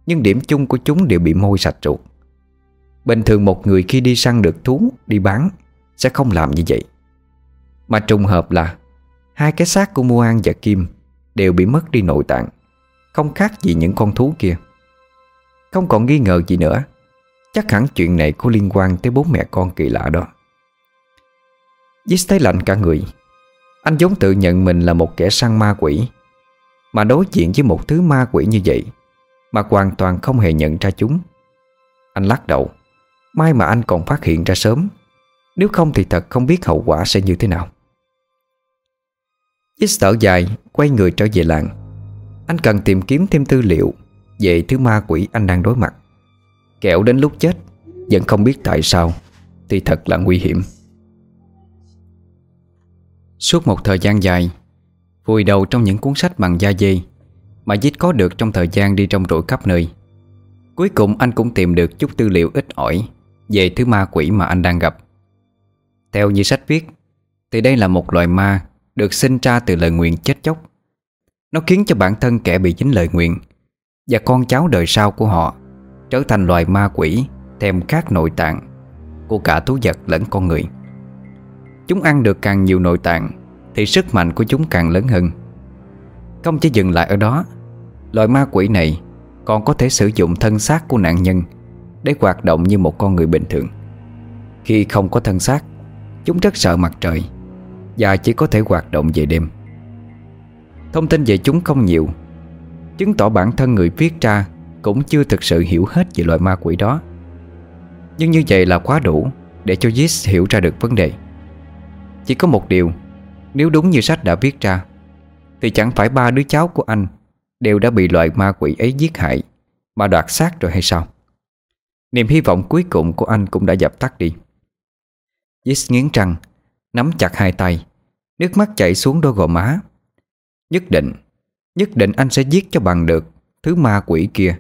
Nhưng điểm chung của chúng đều bị môi sạch ruột. Bình thường một người khi đi săn được thú, Đi bán, Sẽ không làm như vậy. Mà trùng hợp là, Hai cái xác của Muan An và Kim Đều bị mất đi nội tạng, Không khác gì những con thú kia. Không còn nghi ngờ gì nữa, Chắc hẳn chuyện này có liên quan tới bố mẹ con kỳ lạ đó. Dít thấy lạnh cả người. Anh vốn tự nhận mình là một kẻ săn ma quỷ, Mà đối diện với một thứ ma quỷ như vậy Mà hoàn toàn không hề nhận ra chúng. Anh lắc đầu, May mà anh còn phát hiện ra sớm, Nếu không thì thật không biết hậu quả sẽ như thế nào. Ít thở dài, Quay người trở về làng. Anh cần tìm kiếm thêm tư liệu Về thứ ma quỷ anh đang đối mặt. Kẹo đến lúc chết, Vẫn không biết tại sao, Thì thật là nguy hiểm. Suốt một thời gian dài, Vùi đầu trong những cuốn sách bằng da dê Mà Dít có được trong thời gian đi trong rủi khắp nơi. Cuối cùng anh cũng tìm được chút tư liệu ít ỏi Về thứ ma quỷ mà anh đang gặp. Theo như sách viết, Thì đây là một loài ma Được sinh ra từ lời nguyện chết chóc. Nó khiến cho bản thân kẻ bị dính lời nguyện Và con cháu đời sau của họ Trở thành loài ma quỷ Thèm khát nội tạng Của cả thú vật lẫn con người. Chúng ăn được càng nhiều nội tạng, Thì sức mạnh của chúng càng lớn hơn. Không chỉ dừng lại ở đó Loại ma quỷ này Còn có thể sử dụng thân xác của nạn nhân Để hoạt động như một con người bình thường. Khi không có thân xác, Chúng rất sợ mặt trời Và chỉ có thể hoạt động về đêm. Thông tin về chúng không nhiều, Chứng tỏ bản thân người viết ra Cũng chưa thực sự hiểu hết về loại ma quỷ đó. Nhưng như vậy là quá đủ Để cho jis hiểu ra được vấn đề. Chỉ có một điều, Nếu đúng như sách đã viết ra, Thì chẳng phải ba đứa cháu của anh Đều đã bị loại ma quỷ ấy giết hại, Mà đoạt xác rồi hay sao? Niềm hy vọng cuối cùng của anh cũng đã dập tắt đi. Gis nghiến răng, Nắm chặt hai tay, Nước mắt chảy xuống đôi gò má. Nhất định Nhất định anh sẽ giết cho bằng được Thứ ma quỷ kia,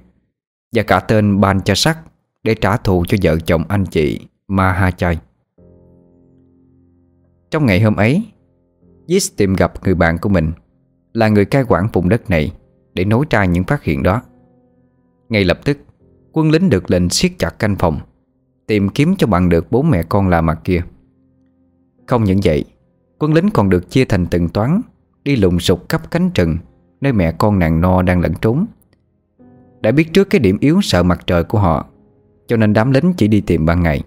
Và cả tên Ban Cha Sắc Để trả thù cho vợ chồng anh chị Ma Ha Chai. Trong ngày hôm ấy Gis tìm gặp người bạn của mình, Là người cai quản vùng đất này, Để nối ra những phát hiện đó. Ngay lập tức, Quân lính được lệnh siết chặt canh phòng, Tìm kiếm cho bằng được bố mẹ con là mặt kia. Không những vậy, Quân lính còn được chia thành từng toán, Đi lùng sục khắp cánh rừng Nơi mẹ con nàng no đang lẫn trốn. Đã biết trước cái điểm yếu sợ mặt trời của họ, Cho nên đám lính chỉ đi tìm ban ngày.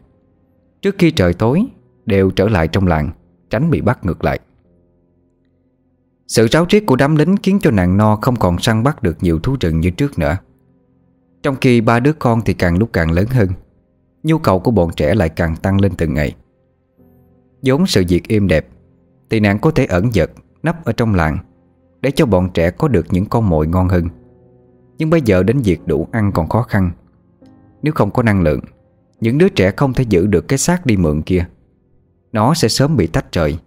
Trước khi trời tối, Đều trở lại trong làng. Tránh bị bắt ngược lại. Sự ráo riết của đám lính Khiến cho nàng no không còn săn bắt được nhiều thú rừng như trước nữa. Trong khi ba đứa con thì càng lúc càng lớn hơn, Nhu cầu của bọn trẻ lại càng tăng lên từng ngày. Vốn sự việc êm đẹp, Thì nàng có thể ẩn giật, Nấp ở trong làng, Để cho bọn trẻ có được những con mồi ngon hơn. Nhưng bây giờ đến việc đủ ăn còn khó khăn. Nếu không có năng lượng, Những đứa trẻ không thể giữ được cái xác đi mượn kia. Nó sẽ sớm bị tách rời,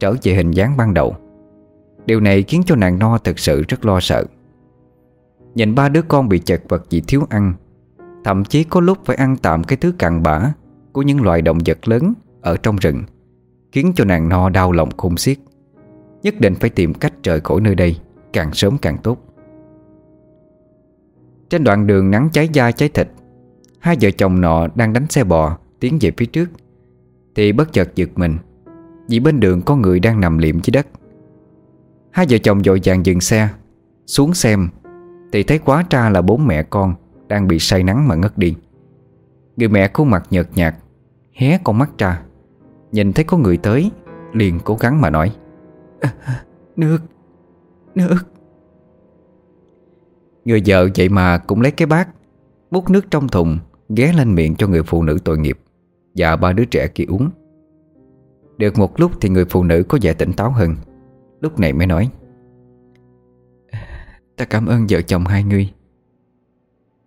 Trở về hình dáng ban đầu. Điều này khiến cho nàng no thực sự rất lo sợ. Nhìn ba đứa con bị chật vật vì thiếu ăn, Thậm chí có lúc phải ăn tạm cái thứ cặn bã Của những loài động vật lớn Ở trong rừng, Khiến cho nàng no đau lòng khôn xiết. Nhất định phải tìm cách rời khỏi nơi đây Càng sớm càng tốt. Trên đoạn đường nắng cháy da cháy thịt, Hai vợ chồng nọ đang đánh xe bò Tiến về phía trước. Thì bất chợt giật mình Vì bên đường có người đang nằm liệm dưới đất. Hai vợ chồng dội vàng dừng xe Xuống xem Thì thấy quá tra là bốn mẹ con Đang bị say nắng mà ngất đi. Người mẹ khuôn mặt nhợt nhạt Hé con mắt ra Nhìn thấy có người tới Liền cố gắng mà nói à, Nước Nước. Người vợ vậy mà cũng lấy cái bát Múc nước trong thùng Ghé lên miệng cho người phụ nữ tội nghiệp. Và ba đứa trẻ kia uống. Được một lúc thì người phụ nữ có vẻ tỉnh táo hơn, Lúc này mới nói, Ta cảm ơn vợ chồng hai người.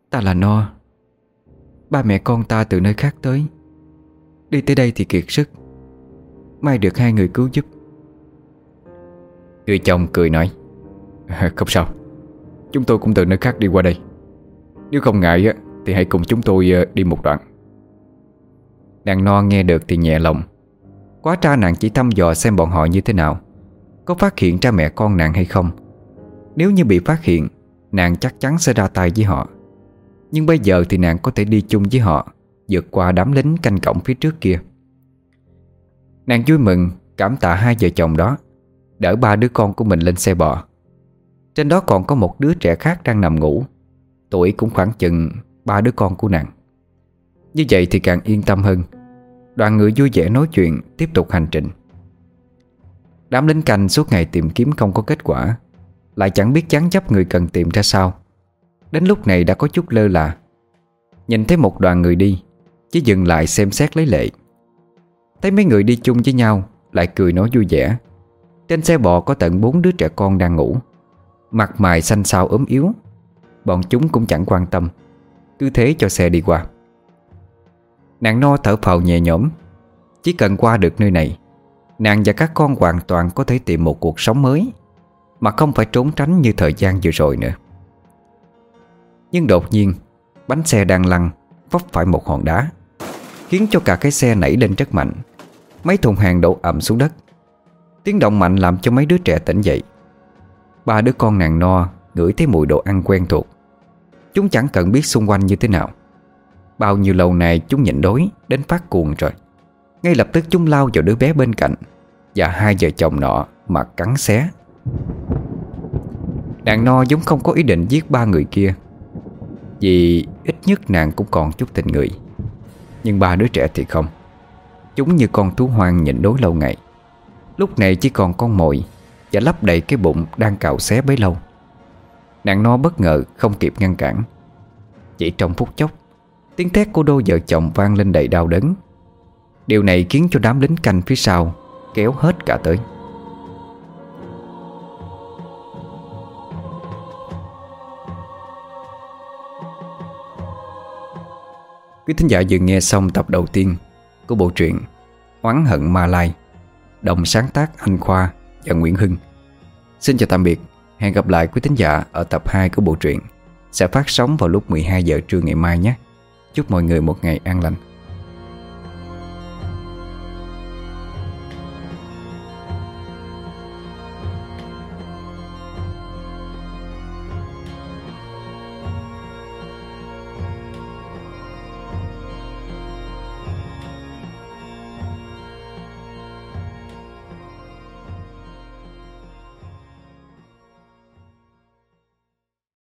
Ta là No. Ba mẹ con ta từ nơi khác tới. Đi tới đây thì kiệt sức. May được hai người cứu giúp. Người chồng cười nói Không sao. Chúng tôi cũng từ nơi khác đi qua đây. Nếu không ngại thì hãy cùng chúng tôi ờ, đi một đoạn. Nàng no nghe được thì nhẹ lòng. Quá tra nàng chỉ thăm dò xem bọn họ như thế nào. Có phát hiện cha mẹ con nàng hay không? Nếu như bị phát hiện, Nàng chắc chắn sẽ ra tay với họ. Nhưng bây giờ thì nàng có thể đi chung với họ, vượt qua đám lính canh cổng phía trước kia. Nàng vui mừng, Cảm tạ hai vợ chồng đó. Đỡ ba đứa con của mình lên xe bò. Trên đó còn có một đứa trẻ khác đang nằm ngủ. Tuổi cũng khoảng chừng Ba đứa con của nàng. Như vậy thì càng yên tâm hơn. Đoàn người vui vẻ nói chuyện, Tiếp tục hành trình. Đám lính canh suốt ngày tìm kiếm không có kết quả, Lại chẳng biết chán chấp người cần tìm ra sao. Đến lúc này đã có chút lơ là. Nhìn thấy một đoàn người đi, Chỉ dừng lại xem xét lấy lệ. Thấy mấy người đi chung với nhau, Lại cười nói vui vẻ. Trên xe bò có tận bốn đứa trẻ con đang ngủ. Mặt mày xanh xao ốm yếu. Bọn chúng cũng chẳng quan tâm. Cứ thế cho xe đi qua. Nàng no thở phào nhẹ nhõm. Chỉ cần qua được nơi này, Nàng và các con hoàn toàn có thể tìm một cuộc sống mới, Mà không phải trốn tránh như thời gian vừa rồi nữa. Nhưng đột nhiên, Bánh xe đang lăn Vấp phải một hòn đá, Khiến cho cả cái xe nảy lên rất mạnh. Mấy thùng hàng đổ ẩm xuống đất. Tiếng động mạnh làm cho mấy đứa trẻ tỉnh dậy. Ba đứa con nàng no Ngửi thấy mùi đồ ăn quen thuộc. Chúng chẳng cần biết xung quanh như thế nào. Bao nhiêu lâu nay chúng nhịn đói, Đến phát cuồng rồi. Ngay lập tức chúng lao vào đứa bé bên cạnh Và hai vợ chồng nọ mà cắn xé. Nàng no giống không có ý định giết ba người kia, Vì ít nhất nàng cũng còn chút tình người. Nhưng ba đứa trẻ thì không. Chúng như con thú hoang nhịn đói lâu ngày. Lúc này chỉ còn con mồi Và lấp đầy cái bụng đang cào xé bấy lâu. Nàng no bất ngờ không kịp ngăn cản. Chỉ trong phút chốc Tiếng thét của đôi vợ chồng vang lên đầy đau đớn. Điều này khiến cho đám lính canh phía sau Kéo hết cả tới. Quý thính giả vừa nghe xong tập đầu tiên Của bộ truyện Oán hận Ma Lai, Đồng sáng tác Anh Khoa và Nguyễn Hưng. Xin chào tạm biệt, Hẹn gặp lại quý thính giả ở tập 2 của bộ truyện Sẽ phát sóng vào lúc 12 giờ trưa ngày mai nhé. Chúc mọi người một ngày an lành.